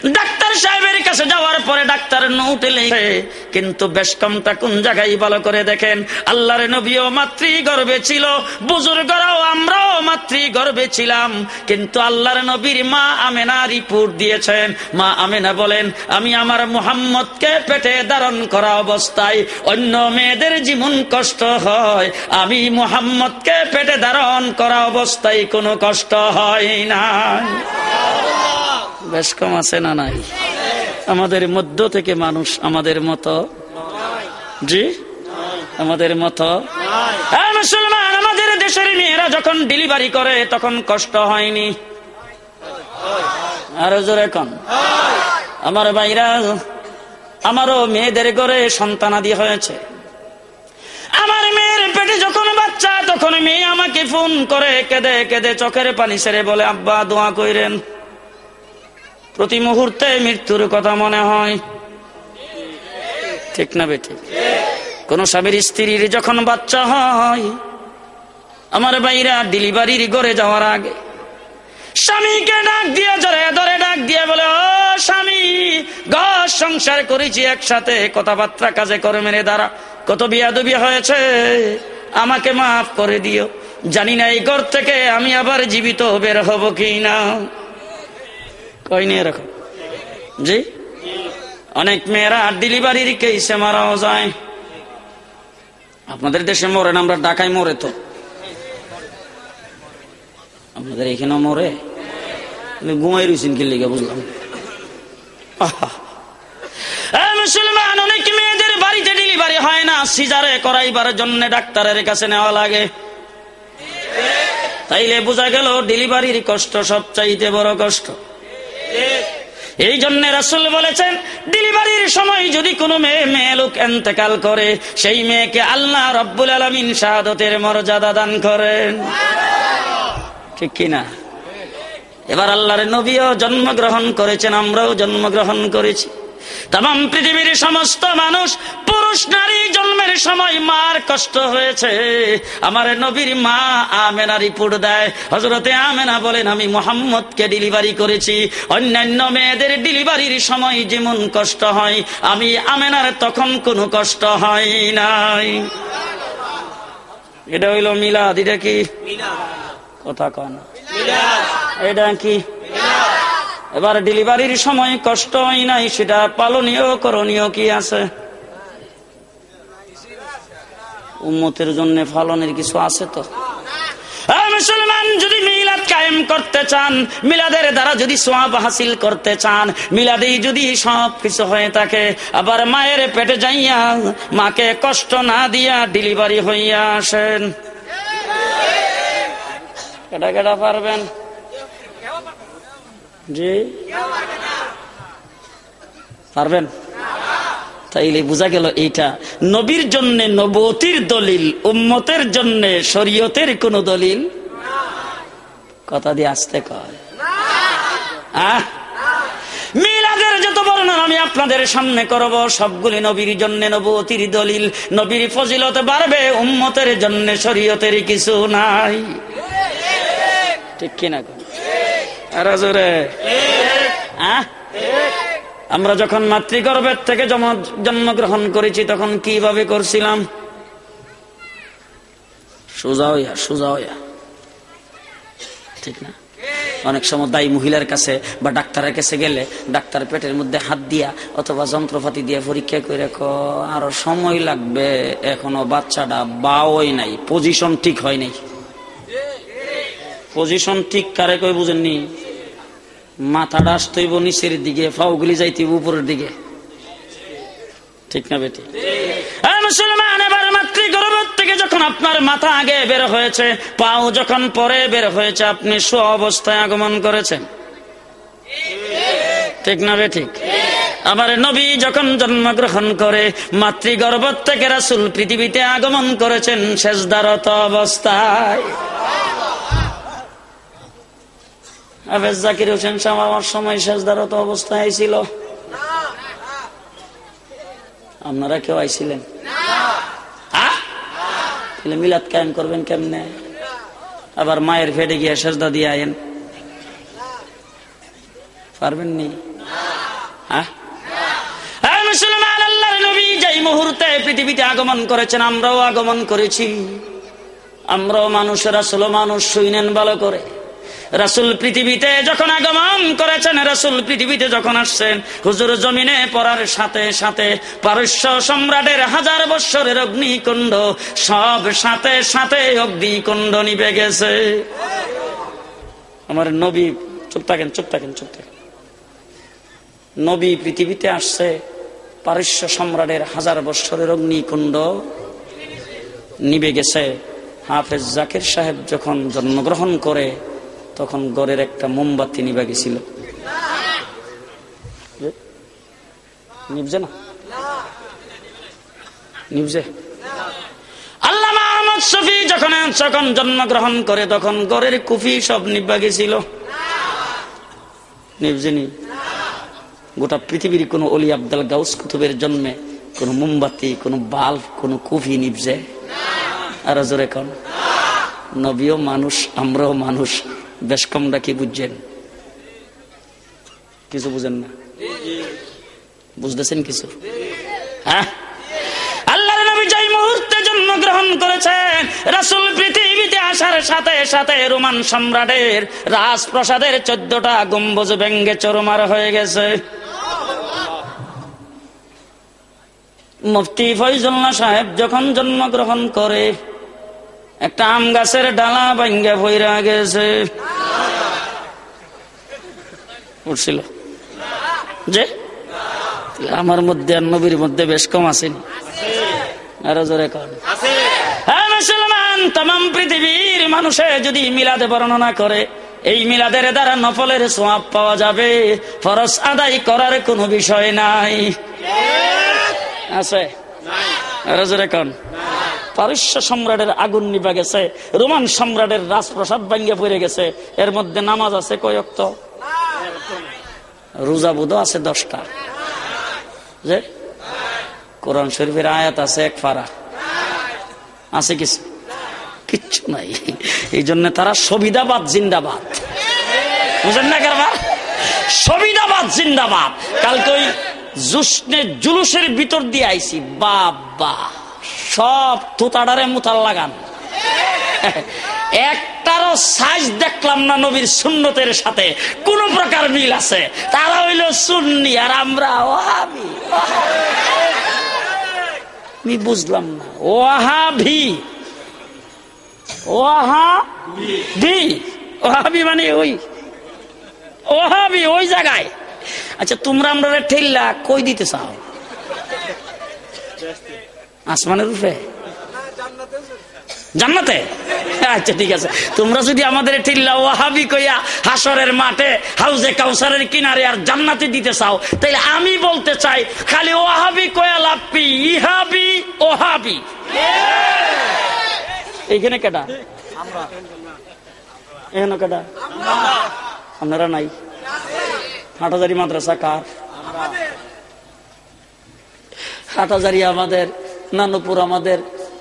ডাক্তার সাহেবের কাছে যাওয়ার পরে ডাক্তার নোটে লেখে কিন্তু বেশ কমটা কোন জায়গায় ভালো করে দেখেন? আল্লাহর নবীও মাতৃ গর্বে ছিল, বুজুর্গরাও আমরাও মাতৃ গর্বে ছিলাম, কিন্তু আল্লাহর নবীর মা আমেনা রিপোর্ট দিয়েছেন। মা আমেনা বলেন, আমি আমার মুহাম্মদকে পেটে ধারণ করা অবস্থায় অন্য মেয়েদের জীবন কষ্ট হয়। আমি মুহাম্মদকে পেটে ধারণ করা অবস্থায় কোনো কষ্ট হয় না বেশ কম আছে না নাই? আমাদের মধ্য থেকে মানুষ আমাদের মতো। জি? আমাদের মতো। মুসলমান, আমাদের দেশের মেয়েরা যখন ডেলিভারি করে, তখন কষ্ট হয়নি। আরও জোরে কন। আমার ভাইরা, আমারও মেয়েদের ঘরে সন্তানাদি হয়েছে। আমার মেয়ের পেটে যখন বাচ্চা, তখন মেয়ে আমাকে ফোন করে, কেঁদে কেঁদে চোখের পানি সেরে বলে, আব্বা, দোয়া কইরেন। প্রতি মুহূর্তে মৃত্যুর কথা মনে হয়। ঠিক না বেটি? কোন স্বামীর স্ত্রীর যখন বাচ্চা হয়, আমার বাইরা ডেলিভারির ঘরে যাওয়ার আগে স্বামীকে ডাক দিয়ে ধরে ধরে ডাক দিয়ে বলে, ও স্বামী, ঘর সংসার করেছি একসাথে, কথাবার্তা কাজে করে মেরে দ্বারা। কত বিয়াদবি হয়েছে, আমাকে মাফ করে দিও। জানি না এই ঘর থেকে আমি আবার জীবিত বের হব কি না কয়নি এরকম জি? অনেক মেয়েরা মারাও যায়। আপনাদের দেশে মরে না আমরা ঢাকায় মরে তো। আপনাদের এখানেও মরে? ঘুমাই রয়েছেন কি লিগে বুঝলাম মুসলমান, অনেক মেয়েদের বাড়িতে ডেলিভারি হয় না, সিজারে করাইবার জন্য ডাক্তারের কাছে নেওয়া লাগে। তাইলে বোঝা গেল, ডেলিভারির কষ্ট সবচাইতে বড় কষ্ট। এই জন্য রাসুল বলেছেন, ডেলিভারির সময় যদি কোনো মেয়ে মেয়ে লোক এন্তেকাল করে, সেই মেয়েকে আল্লাহ রব্বুল আলমিন শাহাদতের মর্যাদা দান করেন। ঠিক কিনা? এবার আল্লাহর নবীও জন্মগ্রহণ করেছেন, আমরাও জন্মগ্রহণ করেছি। তাম পৃথিবীর সমস্ত মানুষ পুরুষ নারী জন্মের সময় মার কষ্ট হয়েছে। আমার নবীর মা আমেনা রিপোর্ট দেয়। হজরতে আমেনা বলেন, আমি মোহাম্মদকে ডেলিভারি করেছি। অন্যান্য মেয়েদের ডেলিভারির সময় যেমন কষ্ট হয়, আমি আমেনার তখন কোনো কষ্ট হয় নাই। এটা হইল মিলাদ, এটা কি? কথা কন। এটা কি? এবার ডেলিভারির সময় কষ্ট হয় নাই, সেটা পালনীয়, করণীয় কি আছে? উম্মতের জন্য ফলনের কিছু আছে তো? মুসলমান যদি মিলাদ কায়েম করতে চান, মিলাদের দ্বারা যদি সোয়াব হাসিল করতে চান, মিলাদেই যদি সব কিছু হয়ে থাকে, আবার মায়ের পেটে যাইয়া, মাকে কষ্ট না দিয়া ডেলিভারি হইয়া আসেন। কেটা কেটা পারবেন? জি? পারবেন? তাইলে বোঝা গেল এইটা নবীর জন্য নবতির দলিল, উম্মতের জন্য শরীয়তের কোন দলিল কথা দিয়ে আসতে কয় আহ? মিলাদের যত বর্ণনা আমি আপনাদের সামনে করব, সবগুলি নবীর জন্য নবতির দলিল নবীর ফজিলত বাড়বে, উম্মতের জন্য শরীয়তের কিছু নাই ঠিক কিনা? আরে জোরে আহ? আমরা যখন মাতৃগর্ভের থেকে জন্ম- জন্মগ্রহণ করেছি তখন কীভাবে করছিলাম? সোজা হইয়া সোজা হইয়া। ঠিক না? অনেক সময় দায়ী মহিলার কাছে বা ডাক্তারের কাছে গেলে ডাক্তার পেটের মধ্যে হাত দিয়া অথবা যন্ত্রপাতি দিয়ে পরীক্ষা করে রেখো আরও সময় লাগবে এখনও বাচ্চাটা বাওই নাই পজিশন ঠিক হয় নাই। পজিশন ঠিক। কারে কই বুঝেননি? মাথাটা আসতেইব নিচের দিকে ফাউগুলি যাইতেইব উপরের দিকে। ঠিক না বেটি? মুসলমান, এবার মাতৃগর্ভ থেকে যখন আপনার মাথা আগে বের হয়েছে, পাও যখন পরে বের হয়েছে, আপনি স্ব অবস্থায় আগমন করেছেন। ঠিক না ঠিক আমার নবী যখন জন্মগ্রহণ করে মাতৃগর্ভ থেকে রাসুল পৃথিবীতে আগমন করেছেন শেষদারত অবস্থায়। হাফেজ জাকির হোসেন সাহেব আমার সময় শেষদারত অবস্থায় ছিল আপনারা কেউ আইছিলেন? তাহলে মিলাদ কায়েম করবেন কেমনে? আবার মায়ের ফেটে গিয়ে সেজদা দিয়ে আয়েন। পারবেন নি? মুসলমান, আল্লাহর নবী যেই মুহূর্তে পৃথিবীতে আগমন করেছেন, আমরাও আগমন করেছি। আমরাও মানুষের আসলে মানুষ, শুইনেন ভালো করে। রাসুল পৃথিবীতে যখন আগমন করেছেন, রাসুল পৃথিবীতে যখন আসছেন, হুজুর জমিনে পড়ার সাথে সাথে পারস্য সম্রাটের হাজার বৎসরের অগ্নিকুণ্ড সব সাথে সাথে অগ্নিকুণ্ড নিবে গেছে। আমার নবী, চুপ থাকেন চুপ থাকেন চুপ থাকেন। নবী পৃথিবীতে আসছে, পারস্য সম্রাটের হাজার বৎসরের অগ্নিকুণ্ড নিবে গেছে। হাফেজ জাকির সাহেব যখন জন্মগ্রহণ করে তখন গড়ের একটা মোমবাতি নিবা গেছিল। নিবজে না? নিবজে আল্লাহ আহমদ শফি যখন যখন জন্মগ্রহণ করে, তখন গড়ের কুফি সব নিবা গেছিল। নিবজেনি গোটা পৃথিবীর কোন অলি আব্দাল গাউস কুতুবের জন্মে কোন মোমবাতি, কোন বাল্ব, কোন কুফি নিবজে আর জোরে কন। নবীও মানুষ, আমরাও মানুষ। বেশ কমটা কি বুঝছেন? কিছু বুঝেন না? বুঝতেছেন কিছু? হ্যাঁ? মুহূর্তে জন্মগ্রহণ করেছেন, রাসুল পৃথিবীতে আসার সাথে সাথে রোমান সম্রাটের রাজপ্রসাদের চোদ্দটা গম্বুজ ব্যঙ্গে চরমার হয়ে গেছে। মুফতি ফৈজুল্লাহ সাহেব যখন জন্মগ্রহণ করে একটা আম গাছের ডালা ভাঙ্গা ভৈরা গেছে। উঠছিল। যে? আমার মধ্যে আর নবীর মধ্যে বেশ কম আসেনি আরও জোরে কন। হ্যাঁ মুসলমান তাম পৃথিবীর মানুষে যদি মিলাদে বর্ণনা করে এই মিলাদের দ্বারা নফলের সোয়াব পাওয়া যাবে। ফরস আদায় করার কোনো বিষয় নাই। আছে? আরও জোরে কন। পারস্য সম্রাটের আগুন নিভা গেছে, রোমান সম্রাটের রাজপ্রসাদ ভাঙ্গে পড়ে গেছে, এর মধ্যে নামাজ আছে কয়ক্ত রোজা বুধ আছে দশটা। যে? কোরআন শরীফের আয়াত আছে এক ফারা। আছে কিছু? কিচ্ছু নাই। এই জন্য তারা সবিদাবাদ, জিন্দাবাদ। বুঝেন না কারবার সবিদাবাদ, জিন্দাবাদ। কালকে ওই জুসনে জুলুসের ভিতর দিয়ে আইছি। বাবা। সব তুতাডারে মুতাল লাগান। একটারও সাইজ দেখলাম না নবীর সুন্নতের সাথে। কোন প্রকার মিল আছে। তারা হইল সুন্নি আর আমরা ওহাবি আমি বুঝলাম না। ওহাবি ওহাবি ওহাবি মানে ওই। ওহাবি ওই জায়গায়। আচ্ছা তোমরা আমরা ঠেললা কই দিতে চাও? আসমানের রূপে? জান্নাতে? আচ্ছা ঠিক আছে। তোমরা যদি আমাদের টিল্লা ওয়াহাবি কইয়া হাসরের মাঠে, হাউজে কাউসারের কিনারে আর জান্নাতে দিতে চাও, তাইলে আমি বলতে চাই, খালি ওয়াহাবি কয়া লাপ্পি ইহাবি, ওহাবি। এইখানে কেটা এখানে কেটা আপনারা নাই। হাটাজারি মাদ্রাসা কার? হাটাজারি আমাদের। নানুপুর আমাদের,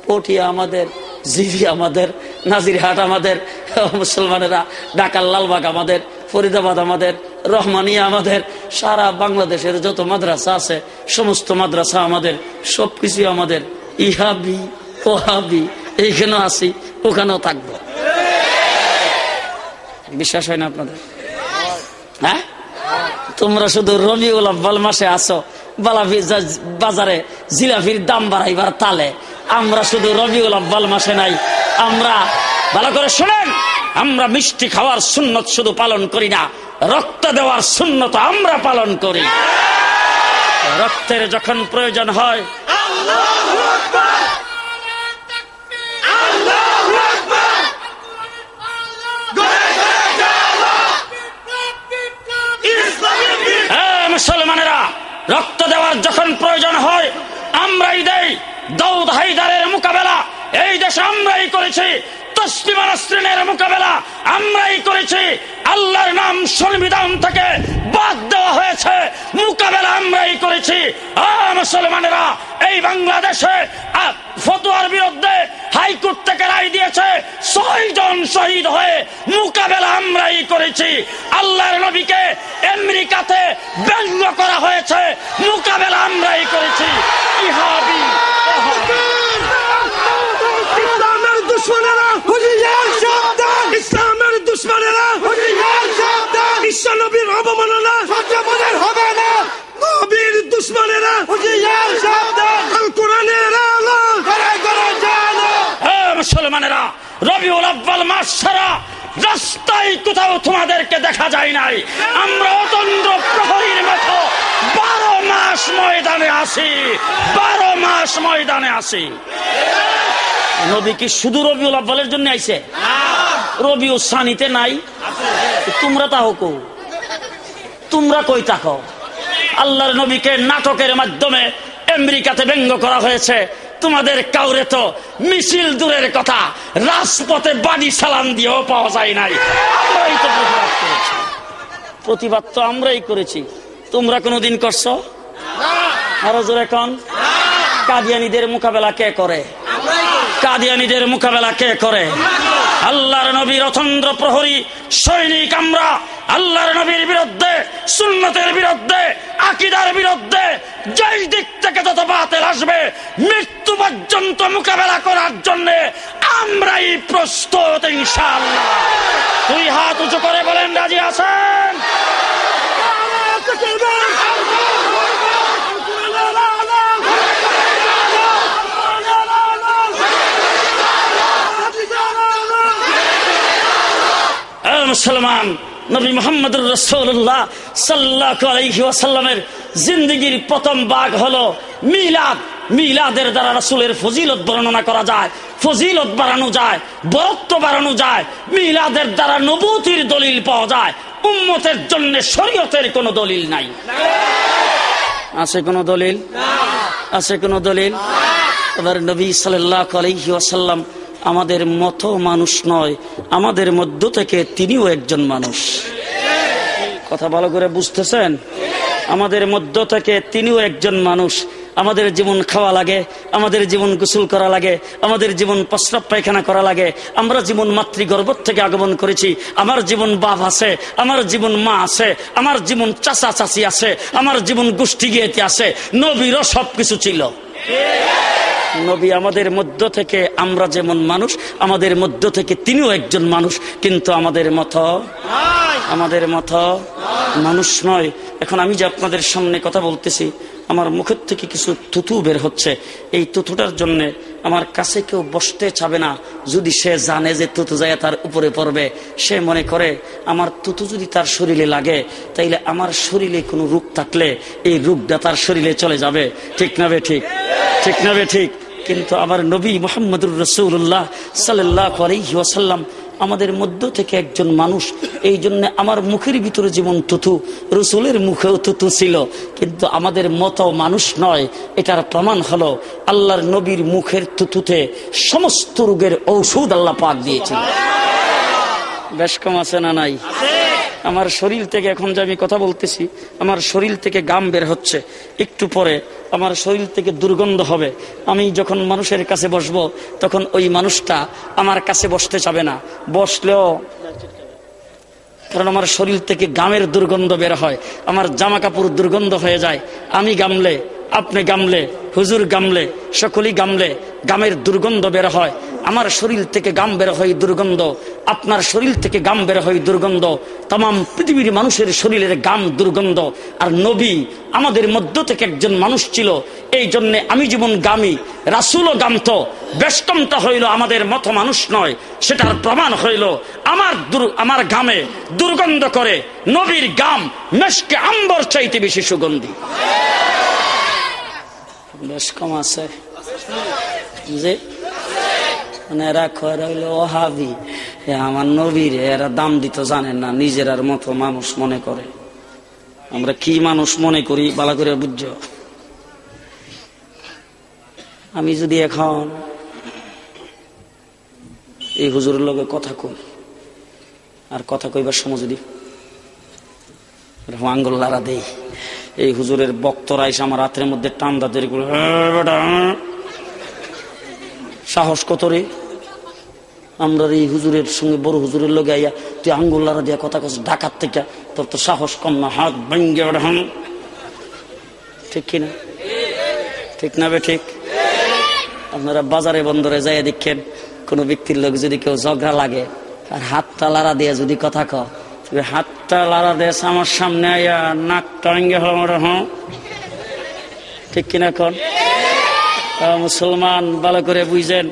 পটিয়া আমাদের জিবি আমাদের, নাজিরহাট আমাদের, মুসলমানেরা, ঢাকার লালবাগ আমাদের, ফরিদাবাদ আমাদের, রহমানিয়া আমাদের, সারা বাংলাদেশের যত মাদ্রাসা আছে, সমস্ত মাদ্রাসা আমাদের, সবকিছু আমাদের, ইহাবি, ওহাবি, এইখানেও আছি, ওখানেও থাকব। বিশ্বাস হয় না আপনাদের? হ্যাঁ? তোমরা শুধু রবিউল আব্বাল মাসে আসো বালাফি বাজারে জিলাফির দাম বাড়াইবার তালে আমরা শুধু রবিউল আব্বাল মাসে নাই আমরা ভালো করে শোনেন আমরা মিষ্টি খাওয়ার সুন্নত শুধু পালন করি না রক্ত দেওয়ার সুন্নত আমরা পালন করি। রক্তের যখন প্রয়োজন হয় মুসলমানেরা রক্ত দেওয়ার যখন প্রয়োজন হয়, আমরাই দেই। দৌদ হাইদারের মোকাবেলা, এই দেশে আমরাই করেছি। করেছি। নাম থেকে বাদ দেওয়া হয়েছে। মোকাবেলা আমরাই করেছি। মুসলমানেরা, এই বাংলাদেশে ফতুয়ার বিরুদ্ধে হাইকোর্ট থেকে রায় দিয়েছে। ছয় জন শহীদ হয়ে মোকাবেলা আমরাই করেছি। আল্লাহর নবীকে আমেরিকাতে ব্যঙ্গ করা হয়েছে মোকাবেলা আমরাই করেছি। ইহাবি ইসলামের দুশ্মনেরা হুজিয়ার সাবধান ইসলামের দুশ্মনেরা হুজিয়ার সাবধান বিশ্ব নবীর অবমাননা সহ্য মনের হবে না। নবীর দুশ্মনেরা হুজিয়ার সাবধান আল কোরআনের আলো। করে করে জানো মুসলমানেরা রবিউল আব্বাল মাস ছাড়া রাস্তায় কোথাও তোমাদেরকে দেখা যায় নাই। আমরা অতন্ত্র প্রহরীর মতো বারো মাস ময়দানে আসি বারো মাস ময়দানে আসি নবী কি শুধু রবিউল আব্বালের জন্য আইছে? রবিউ সানিতে নাই। তোমরা তাহো কো তোমরা কই তাকো? আল্লাহর নবীকে নাটকের মাধ্যমে আমেরিকাতে ব্যঙ্গ করা হয়েছে। তোমাদের কাউরে তো মিছিল দূরের কথা রাজপথে বাড়ি সালাম দিয়েও পাওয়া যায় নাই। আমরাই তো প্রতিবাদ করেছি। প্রতিবাদ তো আমরাই করেছি। তোমরা কোনোদিন করছ? আরও জোরে কন। কাদিয়ানিদের মোকাবেলা কে করে? কাদিয়ানিদের মোকাবেলা কে করে? আল্লাহর নবীর অথন্দ্র প্রহরী সৈনিক আমরা। আল্লাহর নবীর বিরুদ্ধে, সুন্নতের বিরুদ্ধে, আকিদার বিরুদ্ধে যেই দিক থেকে যত বাতিল আসবে, মৃত্যু পর্যন্ত মোকাবেলা করার জন্য আমরাই প্রস্তুত দুই হাত উঁচু করে বলেন, রাজি আছেন? মুসলমান নবী মোহাম্মদুর রসৌল্লাহ সাল্লাহ আলহি জিন্দগির প্রথম বাঘ হলো মিলাদ। মিলাদের দ্বারা রসুলের ফজিলত বর্ণনা করা যায়, ফজিলত বাড়ানো যায়, বরত্ব বাড়ানো যায়। মিলাদের দ্বারা নবুতির দলিল পাওয়া যায়। উম্মতের জন্য শরীয়তের কোনো দলিল নাই। আছে কোনো দলিল? আছে কোনো দলিল? এবার নবী সাল্লাহ আলহি ওয়াসাল্লাম আমাদের মতো মানুষ নয়, আমাদের মধ্য থেকে তিনিও একজন মানুষ। কথা ভালো করে বুঝতেছেন? আমাদের মধ্য থেকে তিনিও একজন মানুষ। আমাদের জীবন খাওয়া লাগে, আমাদের জীবন গোসল করা লাগে, আমাদের জীবন প্রস্রাব পায়খানা করা লাগে, আমরা জীবন মাতৃগর্ভ থেকে আগমন করেছি, আমার জীবন বাপ আছে, আমার জীবন মা আছে, আমার জীবন চাচা চাচি আছে, আমার জীবন গোষ্ঠী গিয়েতে আছে, নবীরও সবকিছু ছিল। নবী আমাদের মধ্য থেকে আমরা যেমন মানুষ, আমাদের মধ্য থেকে তিনিও একজন মানুষ, কিন্তু আমাদের মত আমাদের মত মানুষ নয়। এখন আমি যে আপনাদের সামনে কথা বলতেছি, আমার মুখের থেকে কিছু থুতু বের হচ্ছে। এই তুতুটার জন্য আমার কাছে কেউ বসতে চাবে না। যদি সে জানে যে তুতু যায় তার উপরে পড়বে, সে মনে করে, আমার তুতু যদি তার শরীরে লাগে, তাইলে আমার শরীরে কোনো রূপ থাকলে এই রূপটা তার শরীরে চলে যাবে। ঠিক না বে ঠিক? ঠিক না বে ঠিক? কিন্তু আমার নবী মোহাম্মদুর রসুল্লাহ সাল্লাহ আলহিহাসাল্লাম আমাদের মধ্য থেকে একজন মানুষ, এই জন্য আমার মুখের ভিতরে যেমন তুতু রসুলের মুখেও তুতু ছিল, কিন্তু আমাদের মতো মানুষ নয়, এটার প্রমাণ হলো আল্লাহর নবীর মুখের তুতুতে সমস্ত রোগের ঔষধ আল্লাহ পাক দিয়েছিল বেশ কম আছে না নাই? আমার শরীর থেকে, এখন যে আমি কথা বলতেছি, আমার শরীর থেকে গাম বের হচ্ছে। একটু পরে আমার শরীর থেকে দুর্গন্ধ হবে। আমি যখন মানুষের কাছে বসবো, তখন ওই মানুষটা আমার কাছে বসতে চাবে না। বসলেও কারণ আমার শরীর থেকে গামের দুর্গন্ধ বের হয়। আমার জামা কাপড় দুর্গন্ধ হয়ে যায়। আমি গামলে আপনি গামলে, হুজুর গামলে, সকলেই গামলে, গামের দুর্গন্ধ বের হয়। আমার শরীর থেকে গাম বের হয় দুর্গন্ধ, আপনার শরীর থেকে গাম বের হয় দুর্গন্ধ। তাম পৃথিবীর মানুষের শরীরের গাম দুর্গন্ধ। আর নবী আমাদের মধ্য থেকে একজন মানুষ ছিল, এই জন্য আমি যেমন গামী, রাসুলও গামত। বেষ্টমটা হইল আমাদের মতো মানুষ নয়, সেটার প্রমাণ হইল, আমার আমার গামে দুর্গন্ধ করে, নবীর গাম, মেশকে আম্বর চাইতে বেশি সুগন্ধি। বেশ কম আছে। যে মানে এরা খয়রা হইল ওহাবি। এ আমার নবীর, এরা দাম দিতে জানেন না নিজেরার মতো মানুষ মনে করে। আমরা কি মানুষ মনে করি বালা করে বুঝছ? আমি যদি এখন এই হুজুরের লগে কথা কই, আর কথা কইবার সময় যদি আঙ্গুল লারা দেই এই হুজুরের বক্তরা এসে আমার রাতের মধ্যে টান্দা দেরি করে সাহস কত রে? আমরা এই হুজুরের সঙ্গে বড় হুজুরের লগে আইয়া তুই আঙ্গুল্লারা দিয়া কথা কস, ডাকাত থেকে তোর তো সাহস কম না, হাত ভেঙ্গে ওঠাম ঠিক কিনা ঠিক না বে, ঠিক? আপনারা বাজারে, বন্দরে যাইয়া দেখেন, কোনো ব্যক্তির লোক যদি কেউ ঝগড়া লাগে, আর হাতটা লাড়া দিয়ে যদি কথা ক হাতটা লাড়া দেশ আমার সামনে আইয়া নাকটা ভেঙ্গে হল আমার হ্যাঁ ঠিক কিনা কন? মুসলমান ভালো করে বুঝেন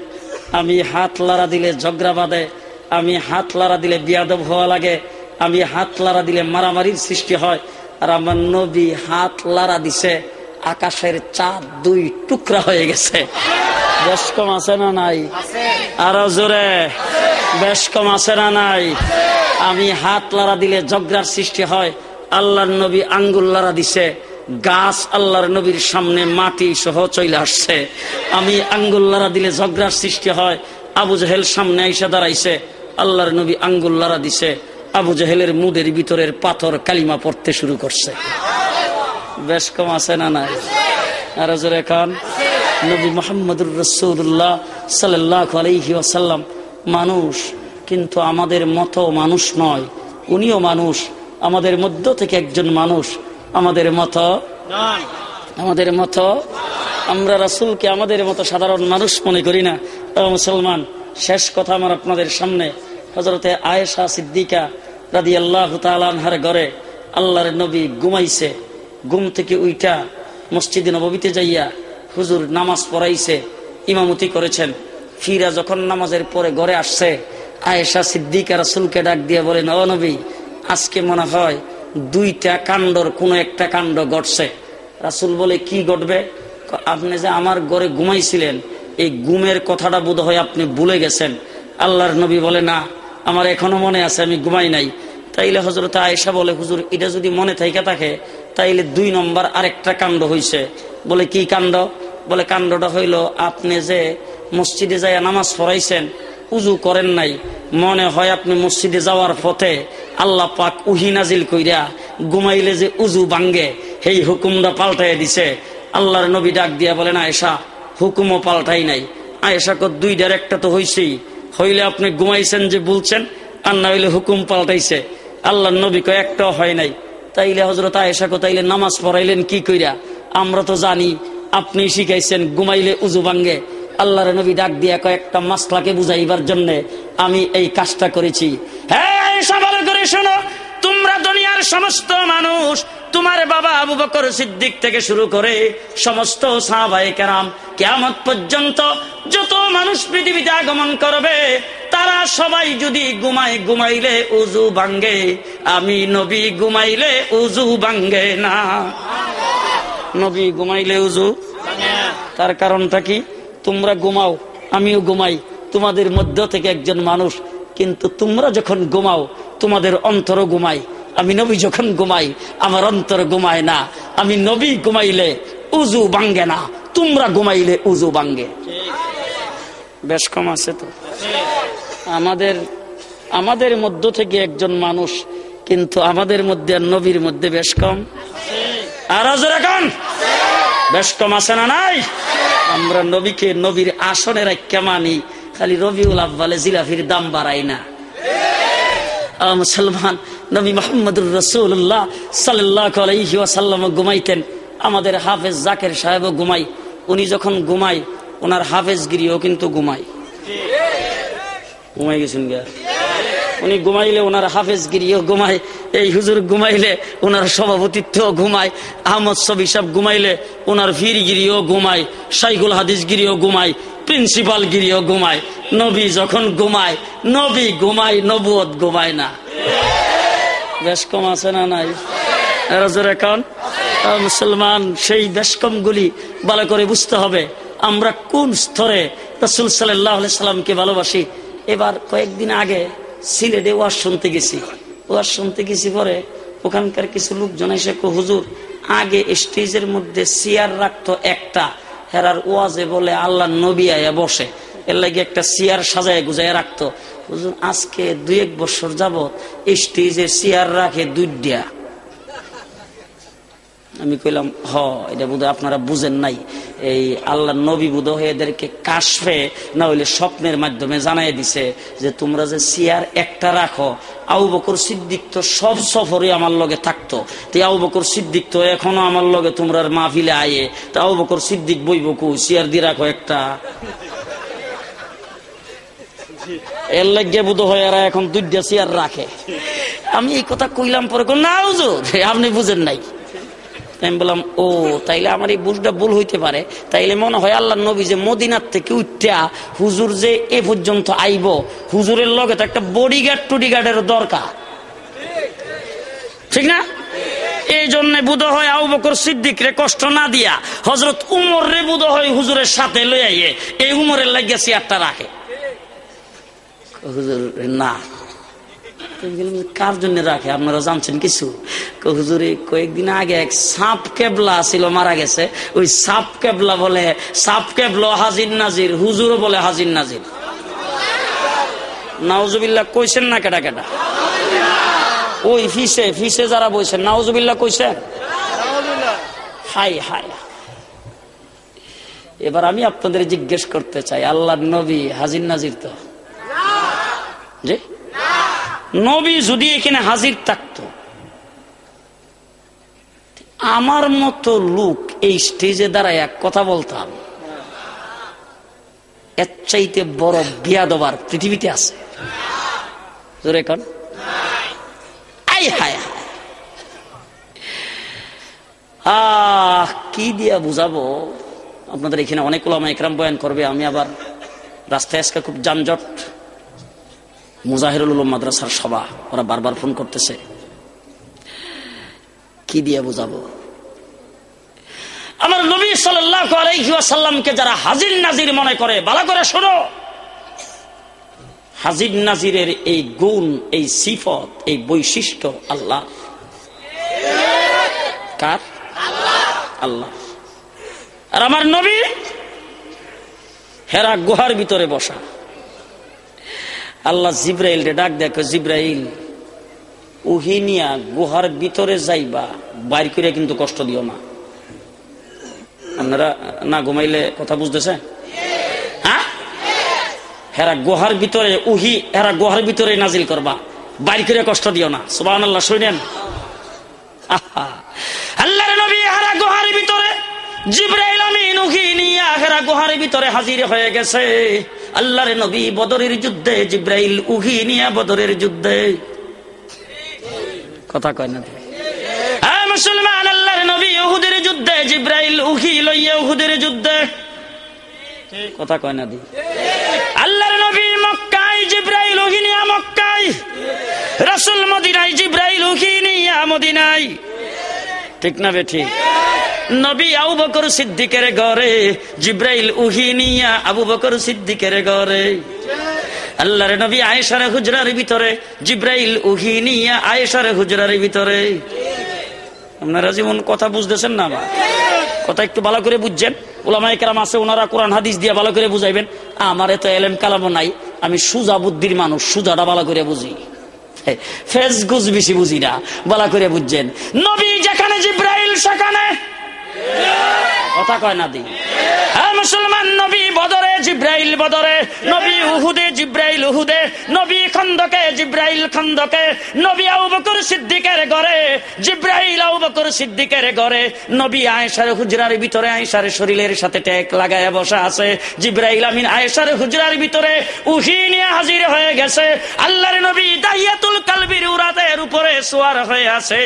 আমি হাত লাড়া দিলে ঝগড়া বাঁধে আমি হাত লাড়া দিলে বিয়াদব হওয়া লাগে আমি হাত লাড়া দিলে মারামারির সৃষ্টি হয় আর আমার নবী হাত লাড়া দিছে আকাশের চাঁদ দুই টুকরা হয়ে গেছে। বেশ কম আছে না নাই? আরও জোরে। বেশ কম আছে না নাই? আমি হাত লাড়া দিলে ঝগড়ার সৃষ্টি হয়, আল্লাহর নবী আঙ্গুল লাড়া দিছে, গাছ আল্লাহর নবীর সামনে মাটি সহ চলে আসছে। আমি আঙ্গুল্লারা দিলে ঝগড়ার সৃষ্টি হয়, আবু জাহেল সামনে আইসা দাঁড়াইছে, আল্লাহর নবী আঙ্গুল্লারা দিছে, আবু জাহেলের মুদের ভিতরের পাথর কালিমা পড়তে শুরু করছে। বেশ কম আছে না নাই? আর খান। নবী মোহাম্মদুর রসুল্লাহ সাল্লাহ আলহি আসাল্লাম মানুষ কিন্তু আমাদের মতো মানুষ নয়। উনিও মানুষ, আমাদের মধ্য থেকে একজন মানুষ। আমাদের মতো? আমাদের মতো? আমরা রাসুলকে আমাদের মতো সাধারণ মানুষ মনে করি না। মুসলমান, শেষ কথা আমার আপনাদের সামনে। হজরতে আয়েশা সিদ্দিকা রাদি আল্লাহ তালানহার ঘরে আল্লাহর নবী ঘুমাইছে। ঘুম থেকে উইটা মসজিদে নবীতে যাইয়া হুজুর নামাজ পড়াইছে, ইমামতি করেছেন। ফিরা যখন নামাজের পরে ঘরে আসছে আয়েশা সিদ্দিকা রাসুলকে ডাক দিয়ে বলেন, ও নবী, আজকে মনে হয় দুইটা কাণ্ডর কোন একটা কাণ্ড ঘটছে। রাসুল বলে, কি ঘটবে? আপনি যে আমার ঘরে ঘুমাইছিলেন, এই গুমের কথাটা বোধ হয় আপনি ভুলে গেছেন। আল্লাহর নবী বলে, না, আমার এখনও মনে আছে, আমি ঘুমাই নাই। তাইলে হজরত আয়েশা বলে, হুজুর, এটা যদি মনে থাইকা থাকে, তাইলে দুই নম্বর আরেকটা কাণ্ড হইছে। বলে, কি কাণ্ড? বলে, কাণ্ডটা হইল, আপনি যে মসজিদে যাইয়া নামাজ পড়াইছেন উজু করেন নাই। মনে হয় আপনি মসজিদে যাওয়ার পথে আল্লাহ পাক উহি নাজিল কইরা ঘুমাইলে যে উজু বাঙ্গে সেই হুকুমটা পাল্টাই দিছে। আল্লাহর নবী ডাক দিয়া বলেন, আয়েশা, হুকুমও পাল্টাই নাই। আয়েশা কর দুইটার একটা তো হইছেই। হইলে আপনি ঘুমাইছেন যে বলছেন, আর না হইলে হুকুম পাল্টাইছে। আল্লাহর নবী কয়, একটাও হয় নাই। তাইলে হজরত আয়েশা কো তাইলে নামাজ পড়াইলেন কি কইরা? আমরা তো জানি, আপনি শিখাইছেন, ঘুমাইলে উজু ভাঙ্গে। আল্লাহর নবী ডাক দিয়া কয়েকটা মাসলাকে বুঝাইবার জন্য আমি এই কাজটা করেছি। হ্যাঁ সবার করে শোনো, তোমরা দুনিয়ার সমস্ত মানুষ, তোমার বাবা আবু বকর সিদ্দিক থেকে শুরু করে সমস্ত সাহাবাই কেমত পর্যন্ত যত মানুষ পৃথিবীতে আগমন করবে, তারা সবাই যদি ঘুমায়, ঘুমাইলে উজু ভাঙ্গে। আমি নবী ঘুমাইলে উজু ভাঙ্গে না। নবী ঘুমাইলে উজু তার কারণটা কি? তোমরা ঘুমাও, আমিও ঘুমাই। তোমাদের মধ্য থেকে একজন মানুষ, কিন্তু তোমরা যখন ঘুমাও, তোমাদের অন্তর ঘুমাই আমি নবী যখন ঘুমাই, আমার অন্তর ঘুমায় না। আমি নবী ঘুমাইলে উজু বাঙ্গে না। তোমরা ঘুমাইলে উজু বাঙ্গে বেশ কম আছে তো। আমাদের আমাদের মধ্য থেকে একজন মানুষ, কিন্তু আমাদের মধ্যে আর নবীর মধ্যে বেশ কম। আর বেশ কম আছে না নাই? আমরা নবীকে নবীর আসনে রাখা মানি, খালি রবিউল আব্বালে জিলাফির দাম বাড়াই না। মুসলমান, নবী মোহাম্মদুর রসুল্লাহ সাল্লাহ আলহি ওয়াসাল্লাম ঘুমাইতেন। আমাদের হাফেজ জাকের সাহেবও ঘুমাই উনি যখন ঘুমাই ওনার হাফেজ গিরিও কিন্তু ঘুমাই ঘুমাই গেছেন গা? উনি ঘুমাইলে ওনার হাফেজ গিরিও ঘুমায়, এই হুজুর ঘুমাইলে ওনার সভাপতিত্ব ঘুমায়, আহমদ সবি সাহেব ঘুমাইলে ওনার ফিরগিরিও ঘুমায় সাইকুল হাদিস গিরিও ঘুমায় প্রিন্সিপাল গিরিও ঘুমায়। নবী যখন ঘুমায়, নবী ঘুমায়, নবুয়ত ঘুমায় না। বেশ কম আছে না নাই? রাজুর এখন মুসলমান, সেই বেশকম গুলি ভালো করে বুঝতে হবে, আমরা কোন স্তরে রসুল সাল্লাহ সাল্লামকে ভালোবাসি। এবার কয়েকদিন আগে সিলেটে ওয়াজ শুনতে গেছি। ওয়াজ শুনতে গেছি পরে ওখানকার কিছু লোকজন এসে হুজুর, আগে স্টেজের মধ্যে চেয়ার রাখতো একটা। হেরার ওয়াজে বলে আল্লাহ নবী আয়া বসে। এর লাগে একটা চেয়ার সাজায় গুজায় রাখতো। হুজুর, আজকে দুই এক বছর যাবত স্টেজে চেয়ার রাখে দুইটা আমি কইলাম, হ, এটা বোধ আপনারা বুঝেন নাই। এই আল্লাহ নবী বুধ এদেরকে কাশফে না হইলে স্বপ্নের মাধ্যমে জানাই দিছে যে তোমরা যে চেয়ার একটা রাখো আউ বকর সিদ্দিক তো সব সফরে আমার লগে থাকতো। তো আউ বকর সিদ্দিক তো এখনও আমার লগে তোমরা মাহফিলে আয়ে। তো আউ বকর সিদ্দিক বই বকু চেয়ার দিয়ে রাখো একটা। এর লাগে বুধ হয় এরা এখন দুইটা চেয়ার রাখে। আমি এই কথা কইলাম পরে না হুজুর, আপনি বুঝেন নাই। আমি বললাম, ও, তাইলে আমার এই বুঝটা ভুল হইতে পারে। তাইলে মনে হয় আল্লাহ নবী যে মদিনার থেকে উঠা হুজুর যে এ পর্যন্ত আইব, হুজুরের লগে তো একটা বডিগার্ড টুডিগার্ডের দরকার। ঠিক না? এই জন্য বুধ হয় আউ বকর সিদ্দিক রে কষ্ট না দিয়া হজরত উমর রে বুধ হয় হুজুরের সাথে লই আইয়ে, এই উমরের লাগিয়া চেয়ারটা রাখে। হুজুর, না। কার জন্য রাখে? আপনারা জানছেন কিছু? কয়েকদিন আগে এক সাপ কেবলা ছিল মারা গেছে। ওই সাপ কেবলা বলে, সাপ হাজির নাজির বলে হাজির নাজির। নাওজুবিল্লা কইছেন না কেটা কেটা ওই ফিসে ফিসে যারা বইছেন নাওজুবিল্লা কইছেন? হাই হাই এবার আমি আপনাদের জিজ্ঞেস করতে চাই আল্লাহ নবী হাজির নাজির তো? জি? নবী যদি এখানে হাজির থাকতো, আমার মতো লোক এই স্টেজে দাঁড়ায় এক কথা বলতাম, এর চাইতে বড় পৃথিবীতে আছে। হায় কি দিয়া বুঝাবো? আপনাদের এখানে অনেক ওলামা একরাম বয়ান করবে, আমি আবার রাস্তায় আজকে খুব যানজট। মুজাহিরুল মাদ্রাসার সভা, ওরা বারবার ফোন করতেছে। কি দিয়ে বুঝাবো? আমার নবী সাল্লামকে যারা হাজির নাজির মনে করে, বালা করে শোনো। হাজির নাজিরের এই গুণ, এই সিফত, এই বৈশিষ্ট্য আল্লাহ। কার? আল্লাহ। আর আমার নবী হেরা গুহার ভিতরে বসা। আল্লাহ জিব্রাইল রে ডাক দেখো, জিব্রাইল। উহিনিয়া গুহার ভিতরে যাইবা, বাইর করে কিন্তু কষ্ট দিও না। আপনারা না ঘুমাইলে কথা বুঝতেছেন হ্যাঁ? হেরা গুহার ভিতরে, উহি, হেরা গুহার ভিতরে নাজিল করবা, বাইর করে কষ্ট দিও না। সুবাহ আল্লাহ শুনেন। আল্লাহর নবী হেরা গুহার ভিতরে জিব্রাইল আমিন উহি নিয়া হেরা গুহার ভিতরে হাজির হয়ে গেছে। আল্লাহর নবী বদরের যুদ্ধে, জিব্রাইল উহি নিয়া বদরের যুদ্ধে। কথা কয় না হ্যাঁ মুসলমান, আল্লাহর নবী উহুদের যুদ্ধে, জিব্রাইল উহি লইয়া উহুদের যুদ্ধে। কথা কয় না দি। আল্লাহর নবী মক্কায়, জিব্রাইল উহি নিয়া মক্কায়। রাসূল মদিনায়, জিব্রাইল উহি নিয়া মদিনায়। ঠিক না বে ঠিক? নবী আবু বকর সিদ্দিকের ঘরে, জিব্রাইল উহিনিয়া আবু বকর সিদ্দিকের ঘরে। আল্লাহর নবী আয়েশার হুজরার ভিতরে, জিব্রাইল উহিনিয়া আয়েশার হুজরার ভিতরে। আপনারা যেমন কথা বুঝতেছেন না আমার, কথা একটু ভালো করে বুঝছেন? ওলামাই কেরাম আছে, ওনারা কোরআন হাদিস দিয়ে ভালো করে বুঝাইবেন। আমার এত এলেম কালামও নাই, আমি সুজা বুদ্ধির মানুষ, সুজাটা ভালো করে বুঝি। ফেস গুজ বেশি বুঝি না, ভালো করে বুঝছেন। নবী যেখানে, জিব্রাইল সেখানে। কথা কয় না দি। হ্যাঁ মুসলমান নবী বদরে, জিব্রাইল বদরে, নবী উহুদে, জিব্রাইল উহুদে, নবী খন্দকে, জিব্রাইল খন্দকে, নবী আবু বকর সিদ্দিকের ঘরে, জিব্রাইল আবু বকর সিদ্দিকের ঘরে, নবী আয়েশার হুজরার ভিতরে আয়েশার শরীরের সাথে টেক লাগায় বসা আছে। জিব্রাইল আমিন আয়েশার হুজরার ভিতরে উহি নিয়ে হাজির হয়ে গেছে। আল্লাহর নবী দাইয়াতুল কালবির উরাতের উপরে সোয়ার হয়ে আছে।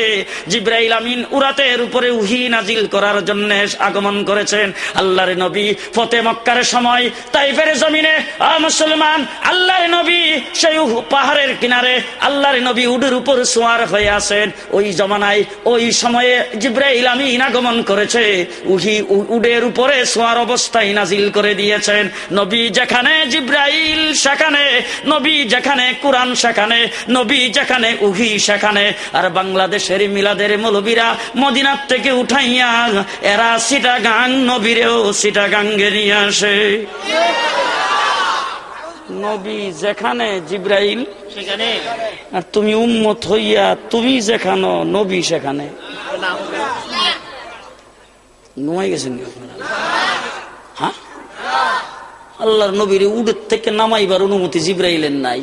জিব্রাইল আমিন উরাতের উপরে উহি নাজিল করার জন্য আগমন করেছেন। আল্লাহর নবী ফতে মক্কার সময় তাইফের জমিনে মুসলমান, আল্লাহর নবী সেই পাহাড়ের কিনারে আল্লাহর নবী উডের উপর সোয়ার হয়ে আছেন। ওই জমানায়, ওই সময়ে জিব্রাইল আমি ইনাগমন করেছে। উহি উডের উপরে সোয়ার অবস্থায় নাজিল করে দিয়েছেন। নবী যেখানে জিব্রাইল, সেখানে নবী যেখানে কোরআন, সেখানে নবী যেখানে উহি, সেখানে। আর বাংলাদেশের মিলাদের মৌলবীরা মদিনার থেকে উঠাইয়া এরা সিটা গাং নবীরেও সিটা গাঙ্গে নিয়ে আসে। নবী যেখানে জিব্রাইল সেখানে আর তুমি উম্মত হইয়া তুমি যেখানো নবী সেখানে। নোয়াই গেছেন আপনারা? আল্লাহর নবীর উডের থেকে নামাইবার অনুমতি জিব্রাইলের নাই,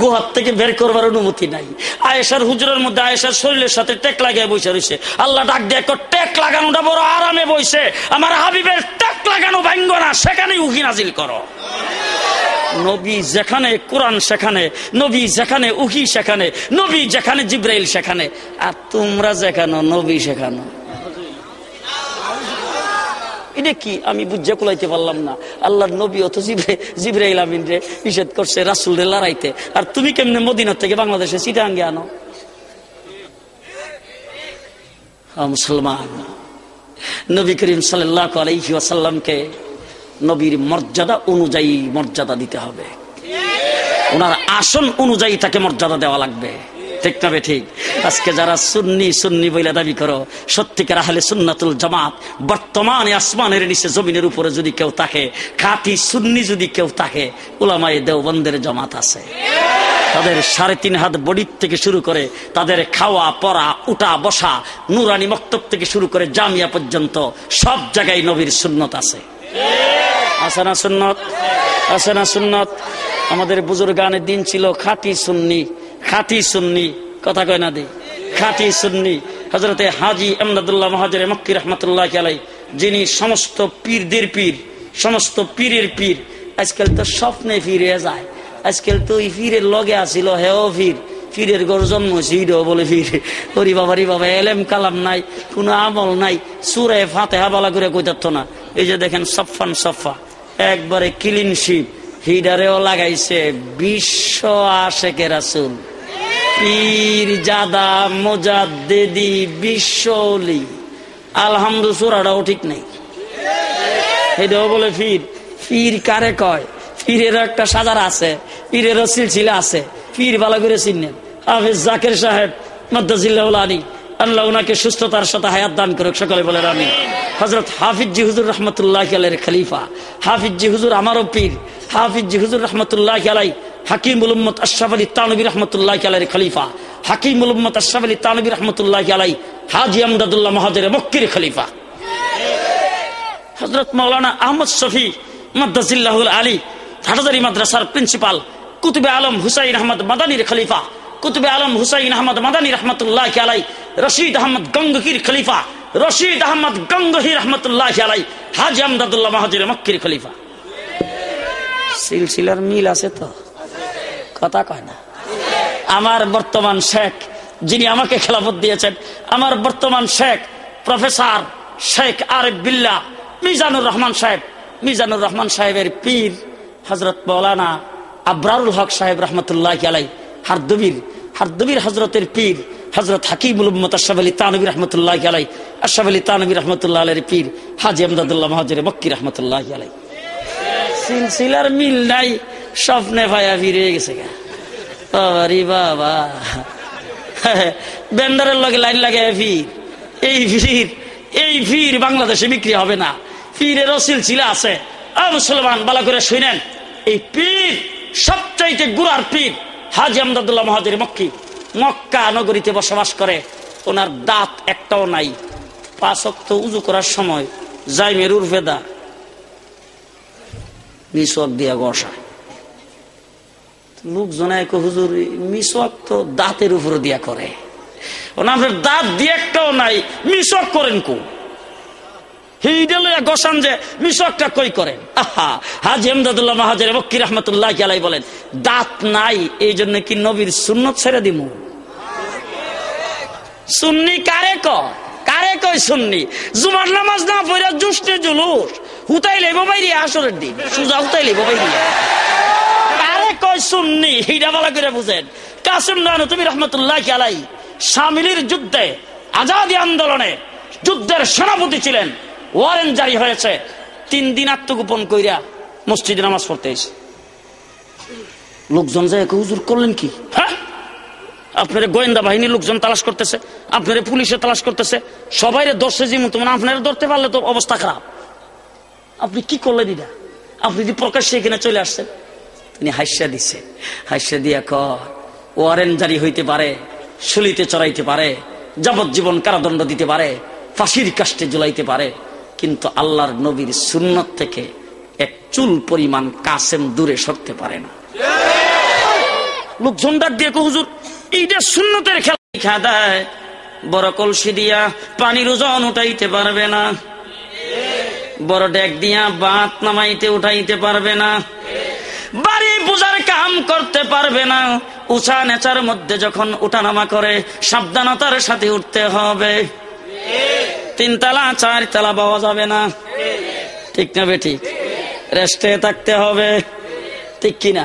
গুহার থেকে বের করবার অনুমতি নাই। আয়েশার হুজুরের মধ্যে আয়েশার শরীরের সাথে টেক লাগিয়ে বসে রয়েছে আল্লাহ ডাক দিয়ে টেক লাগানোটা বড় আরামে বইছে। আমার হাবিবের টেক লাগানো ভাঙ্গ না, সেখানেই উহি নাজিল করো। নবী যেখানে, কোরআন সেখানে, নবী যেখানে, উহি সেখানে, নবী যেখানে, জিব্রাইল সেখানে। আর তোমরা যেখানে, নবী সেখানে। এটা কি? আমি বুঝে কুলাইতে পারলাম না। আল্লাহর নবী অত জিব্রে জিব্রাইল আমিন রে নিষেধ করছে রাসুল রে লড়াইতে। আর তুমি কেমনে মদিনার থেকে বাংলাদেশে সিটাঙ্গে আনো? হ্যাঁ, মুসলমান। নবী করিম সাল্লাহ আলাইহি ওয়াসাল্লামকে নবীর মর্যাদা অনুযায়ী মর্যাদা দিতে হবে। ওনার আসন অনুযায়ী তাকে মর্যাদা দেওয়া লাগবে। ঠিক না ঠিক? আজকে যারা সুন্নি সুন্নি বইলা দাবি করো, সত্যিকার আহলে সুন্নাতুল জামাত, বর্তমানে আসমানের নিচে জমিনের উপরে যদি কেউ থাকে, খাঁটি সুন্নি যদি কেউ থাকে, উলামায়ে দেওবন্দের জামাত আছে। তাদের সাড়ে তিন হাত বডির থেকে শুরু করে তাদের খাওয়া, পড়া, উঠা, বসা, নুরানি মক্তব থেকে শুরু করে জামিয়া পর্যন্ত সব জায়গায় নবীর সুন্নত আছে। আছে না সুন্নত? আছে না সুন্নত? আমাদের বুজুর্গ গানের দিন ছিল খাঁটি সুন্নি। খাঁটি সুন্নি, কথা কয় না দি? খাঁটি সুন্নি। হজরতে হাজি আমদাদুল্লাহ মহাজরে মক্কি রহমতুল্লাহ আলাই যিনি সমস্ত পীরদের পীর, সমস্ত পীরের পীর। আজকাল তো স্বপ্নে ফিরে যায়। আজকাল তো ওই ফিরের লগে আসিল, হেও ফির ফিরের গর জন্ম হইল বলে ফির হরি বাবা, রি বাবা, এলেম কালাম নাই, কোনো আমল নাই। সুরে ফাতে হাবালা করে কই যাচ্ছ না। এই যে দেখেন সফান সফা একবারে ক্লিন শিপ হিডারেও লাগাইছে বিশ্ব আশেকে রাসুল। পীর জাদা মোজাদ্দেদি বিশ্বলি আলহামদু সুরাটাও ঠিক নেই। এটাও বলে ফির ফির কারে কয়? পীরের একটা সাজার আছে, পীরেরও সিলসিলা আছে, পীর ভালো করে চিনেন। হাফিজ জাকের সাহেব মদ্দাজিল্লাহ আলী, আল্লাহ ওনাকে সুস্থতার সাথে হায়াত দান করুক, সকলে বলে আমি হজরত হাফিজি হুজুর রহমতুল্লাহ আলের খলিফা, হাফিজি হুজুর আমারও পীর, হাফিজি হুজুর রহমতুল্লাহ আলাই হাকিম উলম্মত আশরাফ আলী তানবী রহমতুল্লাহ আলের খলিফা। হাকিম উলম্মত আশরাফ আলী তানবী রহমতুল্লাহ আলাই হাজি আমদাদুল্লাহ মহাজের মক্কির খলিফা। হজরত মৌলানা আহমদ শফি মদ্দাজিল্লাহুল আলী হাটাজারি মাদ্রাসার প্রিন্সিপাল কুতুবে আলম হুসাইন আহমদ মাদানির খলিফা। কুতুবে আলম হুসাইন আহমদ মাদানী রহমতুল্লাহ আলাই রশিদ আহমদ গঙ্গহির খলিফা। রশিদ আহমদ গঙ্গহির রহমতুল্লাহ আলাই হাজি আমদাদুল্লাহ মাহাজির মক্কির খলিফা। সিলসিলার মিল আছে তো? কথা কয় না। আমার বর্তমান শেখ, যিনি আমাকে খেলাফত দিয়েছেন, আমার বর্তমান শেখ, প্রফেসর শেখ আরেফ বিল্লা মিজানুর রহমান সাহেব, মিজানুর রহমান সাহেবের পীর হজরত মৌলানা আবরারুল হক সাহেব রহমতুল্লাহ আলাই হারদবির হারদবির হজরতের পীর হজরত হাকিমুল উম্মত আশাফ আলী তানবী রহমতুল্লাহ আলাই আশাফ আলী তানবী রহমতুল্লাহ আলের পীর হাজি আমদাদুল্লাহ মহাজের মক্কি রহমতুল্লাহ আলাই সিলসিলার মিল নাই স্বপ্নে ভাইয়া ফিরে গেছে বাবা রে বাবা। বেন্ডারের লগে লাইন লাগে ফির। এই ফির এই ফির বাংলাদেশে বিক্রি হবে না। পীরের সিলসিলা আছে। মুসলমান, বালা করে শুনেন। এই পীর, সবচাইতে গুড়ার পীর, হাজি আমদাদুল্লাহ মহাজির মক্কি। মক্কা নগরীতে বসবাস করে। ওনার দাঁত একটাও নাই। পাঁচ অক্ত উজু করার সময় যাই মেরুর ভেদা মিসওয়াক দিয়া গসায় লোকজন এক হুজুর মিসওয়াক তো দাঁতের উপর দিয়া করে। ওনাদের দাঁত দিয়ে একটাও নাই মিসওয়াক করেন কো? বলেন, দাঁত নাই এই জন্য কি নবীর সুন্নত ছেড়ে দিব সুন্নি কারে কারে কই সুন্নি? জুমার নামাজ না পড়া জুষ্টে জুলুস, হুতাই লেব বাইরি আসরের দিন, সুজা হুতাই লেব বাইরি কই সুন্নি হিডা করে বুঝেন। কাসিম নানু তুমি রহমতুল্লাহ আলাই শামিলির যুদ্ধে, আজাদি আন্দোলনে যুদ্ধের সেনাপতি ছিলেন। ওয়ারেন জারি হয়েছে। তিন দিন আত্মগোপন কইরা মসজিদে নামাজ পড়তে এসে। লোকজন যে হুজুর, করলেন কি? হ্যাঁ? আপনার গোয়েন্দা বাহিনীর লোকজন তালাশ করতেছে। আপনার পুলিশে তালাশ করতেছে। সবাই দর্শে যেমন তোমার আপনার ধরতে পারলে তো অবস্থা খারাপ। আপনি কি করলেন এটা? আপনি যদি প্রকাশ্যে এখানে চলে আসছেন। তিনি হাস্যা দিচ্ছে হাস্যা দিয়া ক জারি হইতে পারে শুলিতে চড়াইতে পারে, যাবজ্জীবন কারাদণ্ড দিতে পারে, ফাঁসির কাষ্টে জ্বলাইতে পারে, কিন্তু আল্লাহর নবীর সুন্নত থেকে এক চুল পরিমাণ কাসেম দূরে সরতে পারে না। লোকজন ডাক দিয়ে হুজুর, এইটা সুন্নতের খেলা। দেয়, বড় কলসি দিয়া পানির ওজন উঠাইতে পারবে না। বড় ডেক দিয়া বাত নামাইতে উঠাইতে পারবে না। বাড়ি বোঝার কাম করতে পারবে না। উঁচা নেচার মধ্যে যখন উঠানামা করে, সাবধানতার সাথে উঠতে হবে। তিন তালা, চার তালা পাওয়া যাবে না। ঠিক না বেঠিক রেস্টে থাকতে হবে। ঠিক কিনা?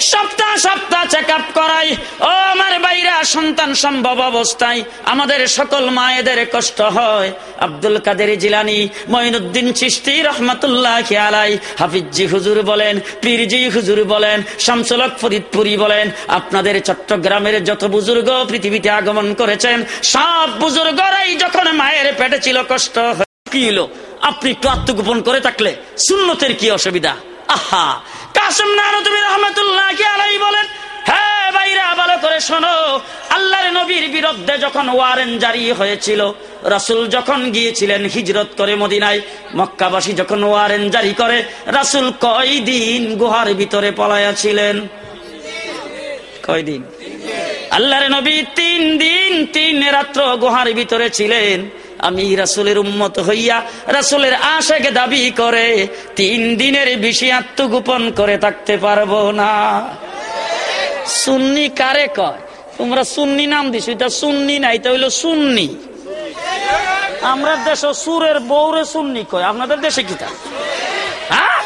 সপ্তাহ সপ্তাহ চেক আপ করাই। ও আমার বাইরা সন্তান সম্ভব অবস্থায়। আমাদের সকল মায়েদের কষ্ট হয়। আব্দুল কাদের জিলানি, মঈনুদ্দিন চিস্তি রহমতুল্লাহ খেয়ালাই হাফিজি হুজুর বলেন, পীরজি হুজুর বলেন শামসুলক ফরিদপুরি বলেন, আপনাদের চট্টগ্রামের যত বুজুর্গ পৃথিবীতে আগমন করেছেন, সব বুজুর্গরাই যখন মায়ের পেটে ছিল কষ্ট কি হলো? আপনি একটু আত্মগোপন করে থাকলে সুন্নতের কি অসুবিধা? কাসম আলাই বলেন হ্যাঁ ভালো করে শোনো বিরুদ্ধে যখন হয়েছিল যখন গিয়েছিলেন হিজরত করে মদিনায়, মক্কাবাসী যখন ওয়ারেন জারি করে, রাসুল কয়দিন গুহার ভিতরে পলায়া ছিলেন? কয়দিন আল্লাহর নবী তিন দিন, তিন রাত্র গুহার ভিতরে ছিলেন। আমি রাসুলের উম্মত হইয়া রাসুলের আশেকে দাবি করে তিন দিনের বেশি আত্মগোপন করে থাকতে পারব না। সুন্নি কারে কয়? তোমরা সুন্নি নাম দিস এটা সুন্নি না এটা হইল সুন্নি। আমরা দেশে সুরের বৌরে সুন্নি কয় আপনাদের দেশে কি তা হ্যাঁ?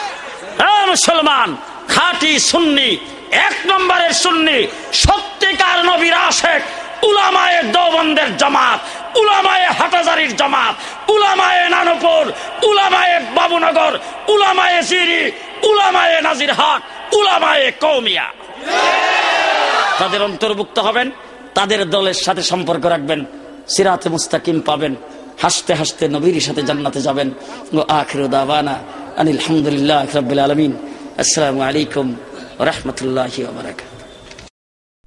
হ্যাঁ, মুসলমান খাঁটি সুন্নি এক নম্বরের সুন্নি সত্যিকার নবীর আশেক উলামায়ে দৌবন্দের জামাত, উলামায়ে হাটাজারির জামাত, উলামায়ে নানপুর উলামায়ে বাবুনগর, উলামায়ে জিরি উলামায়ে নাজিরহাট, উলামায়ে কৌমিয়া তাদের অন্তর্ভুক্ত হবেন, তাদের দলের সাথে সম্পর্ক রাখবেন, সিরাতে মুস্তাকিম পাবেন, হাসতে হাসতে নবীর সাথে জান্নাতে যাবেন। আখির দাওয়ানা আনিল হামদুলিল্লাহ রবিল আলমিন। আসসালামু আলাইকুম রহমতুল্লাহ